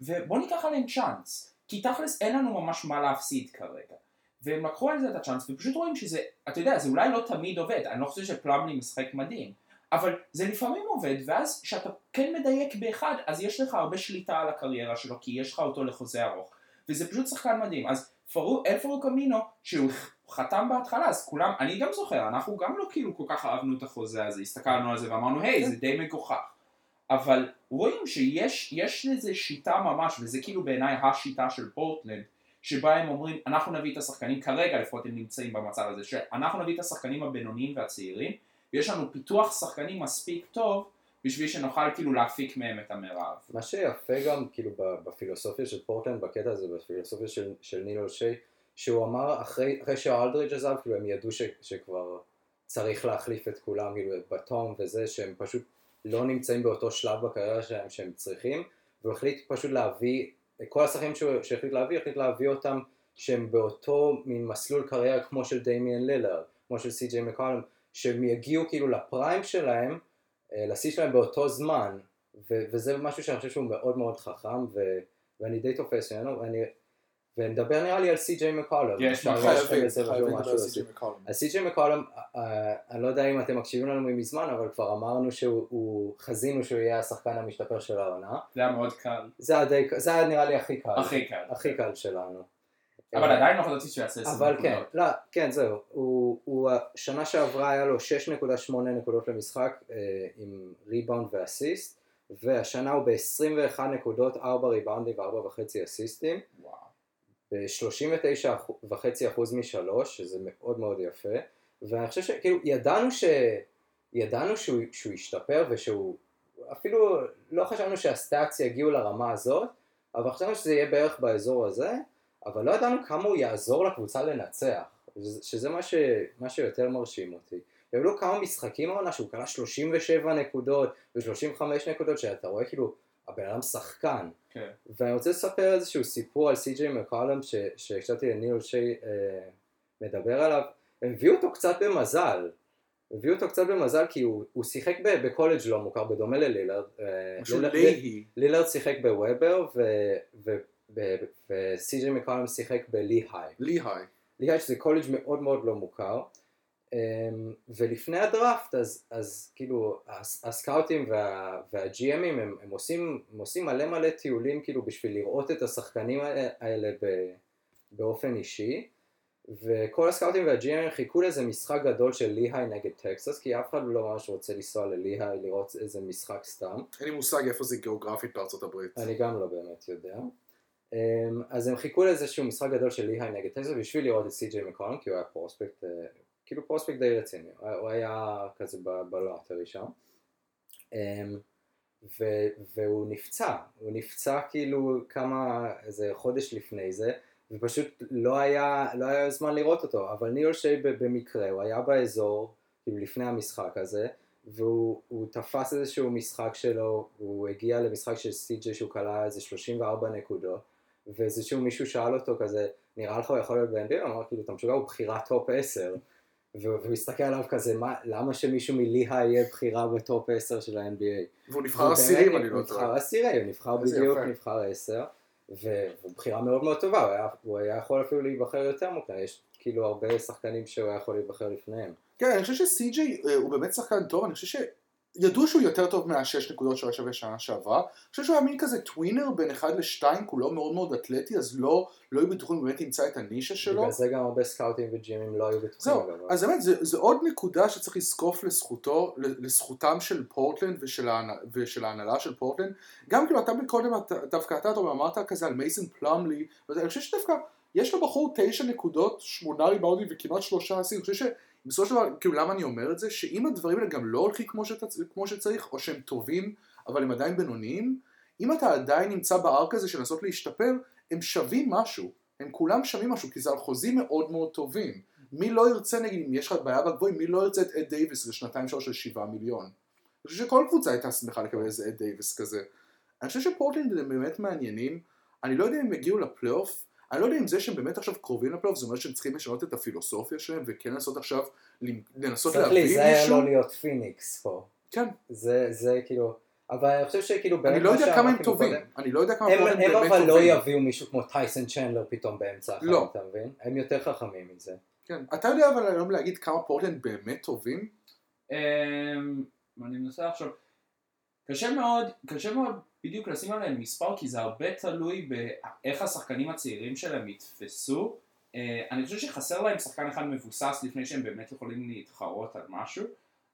ובוא ניקח עליהם צ'אנס. כי תכלס אין לנו ממש מה להפסיד כרגע. והם לקחו על זה את הצ'אנס ופשוט רואים שזה, אתה יודע, זה אולי לא תמיד עובד, אני לא חושב שפלמלי משחק מדהים, אבל זה לפעמים עובד, ואז כשאתה כן מדייק באחד, אז יש לך הרבה שליטה על הקריירה שלו, כי יש לך אותו לחוזה ארוך, וזה פשוט שחקן מדהים. אז פרו, אלפרו קמינו, שהוא חתם בהתחלה, אז כולם, אני גם זוכר, אנחנו גם לא כאילו כל כך אהבנו את החוזה הזה, הסתכלנו על זה ואמרנו, היי, זה די מגוחך. אבל רואים שיש יש לזה שיטה ממש, וזה כאילו בעיניי השיטה של פורטלנד, שבה הם אומרים, אנחנו נביא את השחקנים, כרגע לפחות הם נמצאים במצב הזה, שאנחנו נביא את השחקנים הבינוניים והצעירים, ויש לנו פיתוח שחקנים מספיק טוב, בשביל שנוכל כאילו להפיק מהם את המרב. מה שיפה גם כאילו בפילוסופיה של פורטלנד בקטע הזה, בפילוסופיה של, של ניל אושי, שהוא אמר אחרי, אחרי שהאלדרידג' עזב, כאילו הם ידעו ש, שכבר צריך להחליף את כולם, כאילו את בתום וזה, שהם פשוט לא נמצאים באותו שלב בקריירה שלהם שהם צריכים, והוא החליט פשוט להביא, כל השחקנים שהוא שהחליט להביא, החליט להביא אותם שהם באותו מין מסלול קריירה כמו של דמיאן לילר, כמו של סי.ג'יי מקולם, שהם יגיעו כאילו לפריים שלהם, לשיא שלהם באותו זמן, ו- וזה משהו שאני חושב שהוא מאוד מאוד חכם, ו- ואני די תופס ממנו, ואני... ונדבר נראה לי על סי.ג'יי מקולום. יש חייבים, חייבים לדבר על להוסיף. סי.ג'י מקולום. אז סי.ג'יי מקולום, אה, אני לא יודע אם אתם מקשיבים לנו מזמן, אבל כבר אמרנו שהוא, הוא- חזינו שהוא יהיה השחקן המשתפר של העונה. זה היה מאוד קל. זה היה נראה לי הכי קל. הכי קל. הכי קל שלנו. אבל עדיין לא חשבתי שהוא יעשה 20 אבל כן, נקודות. לא, כן זהו, הוא, הוא שנה שעברה היה לו 6.8 נקודות למשחק אה, עם ריבאונד ואסיסט, והשנה הוא ב-21 נקודות, 4 ריבאונדים ו-4.5 אסיסטים, וואו. ב-39.5% משלוש, שזה מאוד מאוד יפה, ואני חושב שכאילו ידענו ש... ידענו שהוא, שהוא ישתפר ושהוא, אפילו לא חשבנו שהסטאצ יגיעו לרמה הזאת, אבל חשבנו שזה יהיה בערך באזור הזה, אבל לא ידענו כמה הוא יעזור לקבוצה לנצח, שזה, מה, ש, מה שיותר מרשים אותי. היו לו כמה משחקים העונה שהוא קלע 37 נקודות ו-35 נקודות, שאתה רואה כאילו, הבן אדם שחקן. כן. ואני רוצה לספר איזשהו סיפור על סי.ג'יי מקולום שהקשבתי לניל שי אה, מדבר עליו, הם הביאו אותו קצת במזל, הביאו אותו קצת במזל כי הוא, הוא שיחק ב- בקולג' לא מוכר, בדומה ללילרד, אה, משהו. לילרד שיחק בוובר וסי.ג'יי מקולום שיחק בלי-היי, ליהי. לי-היי שזה קולג' מאוד מאוד לא מוכר, אמ, ולפני הדראפט אז, אז כאילו הס- הסקאוטים וה, והג'י.אמים הם, הם, עושים, הם עושים מלא מלא טיולים כאילו בשביל לראות את השחקנים האלה ב, באופן אישי וכל הסקאוטים והג'י.אמים חיכו לאיזה משחק גדול של ליהי נגד טקסס כי אף אחד לא ממש רוצה לנסוע לליהי לראות איזה משחק סתם אין לי מושג איפה זה גיאוגרפית בארצות הברית. אני גם לא באמת יודע. אמ, אז הם חיכו לאיזשהו משחק גדול של ליהיי נגד טקסס בשביל לראות את סי.ג'יי מקולום כי הוא היה prospect, אה, כאילו prospect די רציני, הוא היה- כזה ב- ב lottery שם. אמ, ו- והוא נפצע, הוא נפצע כאילו כמה, איזה חודש לפני זה, ופשוט לא היה, לא היה זמן לראות אותו, אבל ניל אולשי במקרה, הוא היה באזור, כאילו לפני המשחק הזה, והוא הוא תפס איזשהו משחק שלו, הוא הגיע למשחק של סי.ג'יי שהוא קלע איזה 34 נקודות, ואיזשהו מישהו שאל אותו כזה, נראה לך הוא יכול להיות ב-NBA? הוא אמר כאילו, אתה משוגע, הוא בחירת top 10. והוא הסתכל עליו כזה, מה, למה שמישהו מליהיי יהיה בחירה ב top 10 של ה-NBA? והוא נבחר עשירים, אני לא הוא נבחר טועה. עשירי, הוא נבחר בדיוק, יפה. נבחר 10, והוא בחירה מאוד מאוד טובה, הוא היה, הוא היה יכול אפילו להיבחר יותר מוקדם, יש כאילו הרבה שחקנים שהוא היה יכול להיבחר לפניהם. כן, אני חושב ש CJ אה, הוא באמת שחקן טוב, אני חושב שידעו שהוא יותר טוב מהשש נקודות שהוא היה שווה שנה שעברה. אני חושב שהוא היה מין כזה tweener בין אחד לשתיים, כולו מאוד מאוד אתלטי, אז לא לא היו בטוחים באמת ימצא את הנישה שלו. בגלל זה גם הרבה סקאוטים וג'ימים לא היו בטוחים זהו. אז באמת, זה, זה עוד נקודה שצריך לזקוף לזכותו, לזכותם של פורטלנד ושל, ההנ... ושל ההנהלה של פורטלנד. גם כאילו, אתה קודם, אתה- דווקא אתה, אתה אמרת כזה על מייסון פלומלי, ואני חושב שדווקא, יש לבחור תשע נקודות, שמונה ריבאונדים וכמעט שלושה עשירים, אני חושב שבסופו של דבר, כאילו, למה אני אומר את זה? שאם הדברים האלה גם לא הולכים כמו, שת... כמו שצריך, או שהם טובים, אבל הם עדיין בינוניים, אם אתה עדיין נמצא בארק הזה של לנסות להשתפר, הם שווים משהו. הם כולם שווים משהו, כי זה על חוזים מאוד מאוד טובים. מי לא ירצה, נגיד, אם יש לך בעיה בגבוהים, מי לא ירצה את אד דייוויס לשנתיים שלוש של שבעה מיליון? אני חושב שכל קבוצה הייתה שמחה לקבל איזה אד דייוויס כזה. אני חושב שפורטלנד הם באמת מעניינים. אני לא יודע אם הם יגיעו לפלייאוף, אני לא יודע אם זה שהם באמת עכשיו קרובים לפלייאוף, זה אומר שהם צריכים לשנות את הפילוסופיה שלהם, וכן לנסות עכשיו, לנסות צריך להביא להיזהר מישהו. לא להיות פיניקס פה. כן, זה, זה כאילו, אבל אני חושב שכאילו אני לא יודע כמה הם טובים. אני לא יודע כמה הם, פורטלנד הם באמת אבל לא טובים. יביאו מישהו כמו טייסון צ'נדלר פתאום באמצע החיים, לא. אתה מבין? הם יותר חכמים מזה. כן. אתה יודע אבל היום להגיד כמה פורטלנד באמת טובים? אמ, אני מנסה עכשיו. קשה מאוד, קשה מאוד בדיוק לשים עליהם מספר, כי זה הרבה תלוי באיך השחקנים הצעירים שלהם יתפסו. אה, אני חושב שחסר להם שחקן אחד מבוסס לפני שהם באמת יכולים להתחרות על משהו,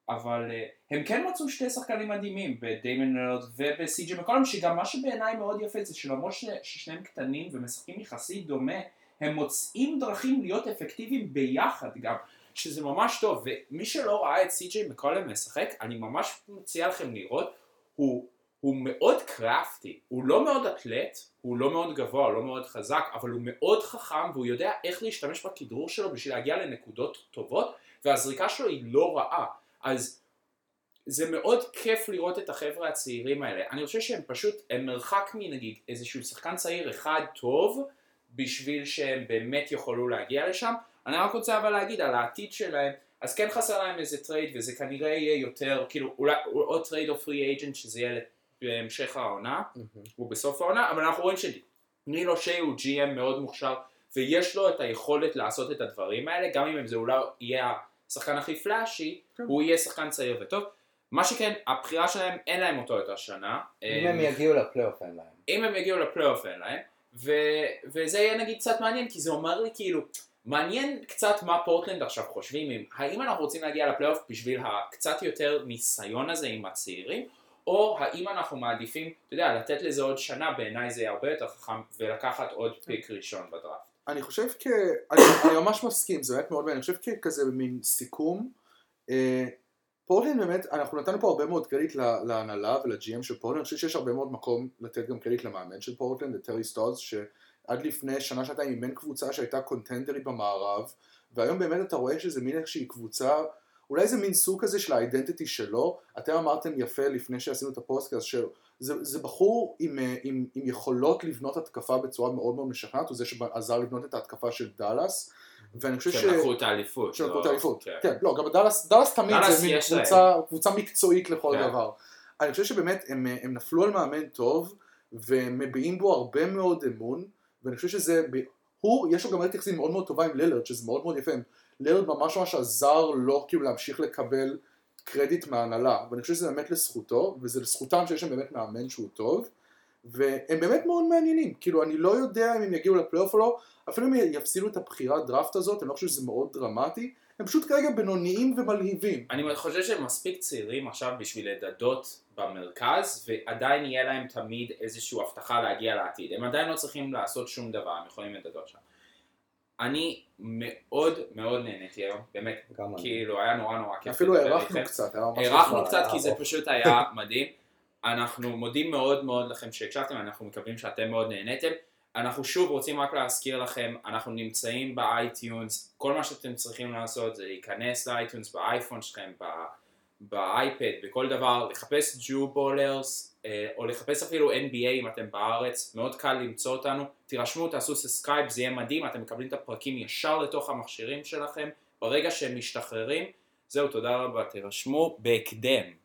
אבל אה, הם כן מצאו שתי שחקנים מדהימים, בדיימון לרד ובסי.ג'י מקולום, שגם מה שבעיניי מאוד יפה זה שלמרות ששניהם קטנים ומשחקים יחסית דומה, הם מוצאים דרכים להיות אפקטיביים ביחד גם, שזה ממש טוב, ומי שלא ראה את סי.ג'יי מקולום משחק, אני ממש מציע לכם לראות, הוא, הוא מאוד קראפטי, הוא לא מאוד אתלט, הוא לא מאוד גבוה, לא מאוד חזק, אבל הוא מאוד חכם והוא יודע איך להשתמש בכדרור שלו בשביל להגיע לנקודות טובות, והזריקה שלו היא לא רעה, אז זה מאוד כיף לראות את החבר'ה הצעירים האלה, אני חושב שהם פשוט, הם מרחק מנגיד איזשהו שחקן צעיר אחד טוב, בשביל שהם באמת יוכלו להגיע לשם, אני רק רוצה אבל להגיד על העתיד שלהם, אז כן חסר להם איזה trade וזה כנראה יהיה יותר, כאילו אולי או trade או free agent שזה יהיה בהמשך העונה, הוא בסוף העונה, אבל אנחנו רואים שניל אולשיי הוא GM מאוד מוכשר ויש לו את היכולת לעשות את הדברים האלה, גם אם זה אולי יהיה השחקן הכי פלאשי, כן. הוא יהיה שחקן צעיר וטוב. מה שכן, הבחירה שלהם אין להם אותו את השנה. אם הם יגיעו לפלייאוף אין להם. אם הם יגיעו לפלייאוף אין להם, ו, וזה יהיה נגיד קצת מעניין, כי זה אומר לי כאילו, מעניין קצת מה פורטלנד עכשיו חושבים, אם, האם אנחנו רוצים להגיע לפלייאוף בשביל הקצת יותר ניסיון הזה עם הצעירים, או האם אנחנו מעדיפים, אתה יודע, לתת לזה עוד שנה, בעיניי זה יהיה הרבה יותר חכם, ולקחת עוד פיק ראשון בדראפט. אני חושב כ... אני, אני ממש מסכים, זה באמת מאוד מעניין, אני חושב ככזה מין סיכום, אה, פורטלנד באמת, אנחנו נתנו פה הרבה מאוד קרדיט לה- להנהלה ול-GM של פורטלנד, אני חושב שיש הרבה מאוד מקום לתת גם קרדיט למאמן של פורטלנד, לטרי סטוטס, שעד לפני שנה שנתיים אימן קבוצה שהייתה contender ית במערב, והיום באמת אתה רואה שזה מין איזושהי קבוצה, אולי זה מין סוג כזה של ה identity שלו, אתם אמרתם יפה לפני שעשינו את הפודקאסט, שזה זה בחור עם, אה, עם, עם יכולות לבנות התקפה בצורה מאוד מאוד משכנעת, הוא זה שעזר לבנות את ההתקפה של דאלאס, ואני חושב ש... שהם לקחו את האליפות. של לא- לקחו את האליפות, כן. כן, לא, גם דאלאס, דאלאס תמיד דאלאס זה מין קבוצה, קבוצה מקצועית לכל כן. דבר. אני חושב שבאמת הם, הם נפלו על מאמן טוב, והם מביעים בו הרבה מאוד אמון, ואני חושב שזה, הוא, יש לו גם מערכת יחסים מאוד מאוד טובה עם לילרד, שזה מאוד מאוד יפה, לילרד ממש ממש עזר לו כאילו להמשיך לקבל קרדיט מההנהלה, ואני חושב שזה באמת לזכותו, וזה לזכותם שיש להם באמת מאמן שהוא טוב, והם באמת מאוד מעניינים, כאילו אני לא יודע אם הם יגיעו לפלייאוף או לא, אפילו אם יפסידו את הבחירת דראפט הזאת, אני לא חושב שזה מאוד דרמטי, הם פשוט כרגע בינוניים ומלהיבים. אני חושב שהם מספיק צעירים עכשיו בשביל לדדות במרכז, ועדיין יהיה להם תמיד איזושהי הבטחה להגיע לעתיד. הם עדיין לא צריכים לעשות שום דבר, הם יכולים לדדות שם. אני מאוד מאוד נהניתי היום, באמת. כאילו היה נורא נורא כיף אפילו הארכנו. קצת, היה ממש הארכנו. קצת כי זה. פשוט היה מדהים. אנחנו מודים מאוד מאוד לכם שהקשבתם, אנחנו מקווים שאתם מאוד נהניתם. אנחנו שוב רוצים רק להזכיר לכם, אנחנו נמצאים ב iTunes, כל מה שאתם צריכים לעשות זה להיכנס ל iTunes באייפון שלכם, באייפד, בכל דבר, לחפש Jewballers, או לחפש אפילו NBA אם אתם בארץ, מאוד קל למצוא אותנו, תירשמו, תעשו subscribe, זה יהיה מדהים, אתם מקבלים את הפרקים ישר לתוך המכשירים שלכם, ברגע שהם משתחררים, זהו, תודה רבה, תירשמו בהקדם.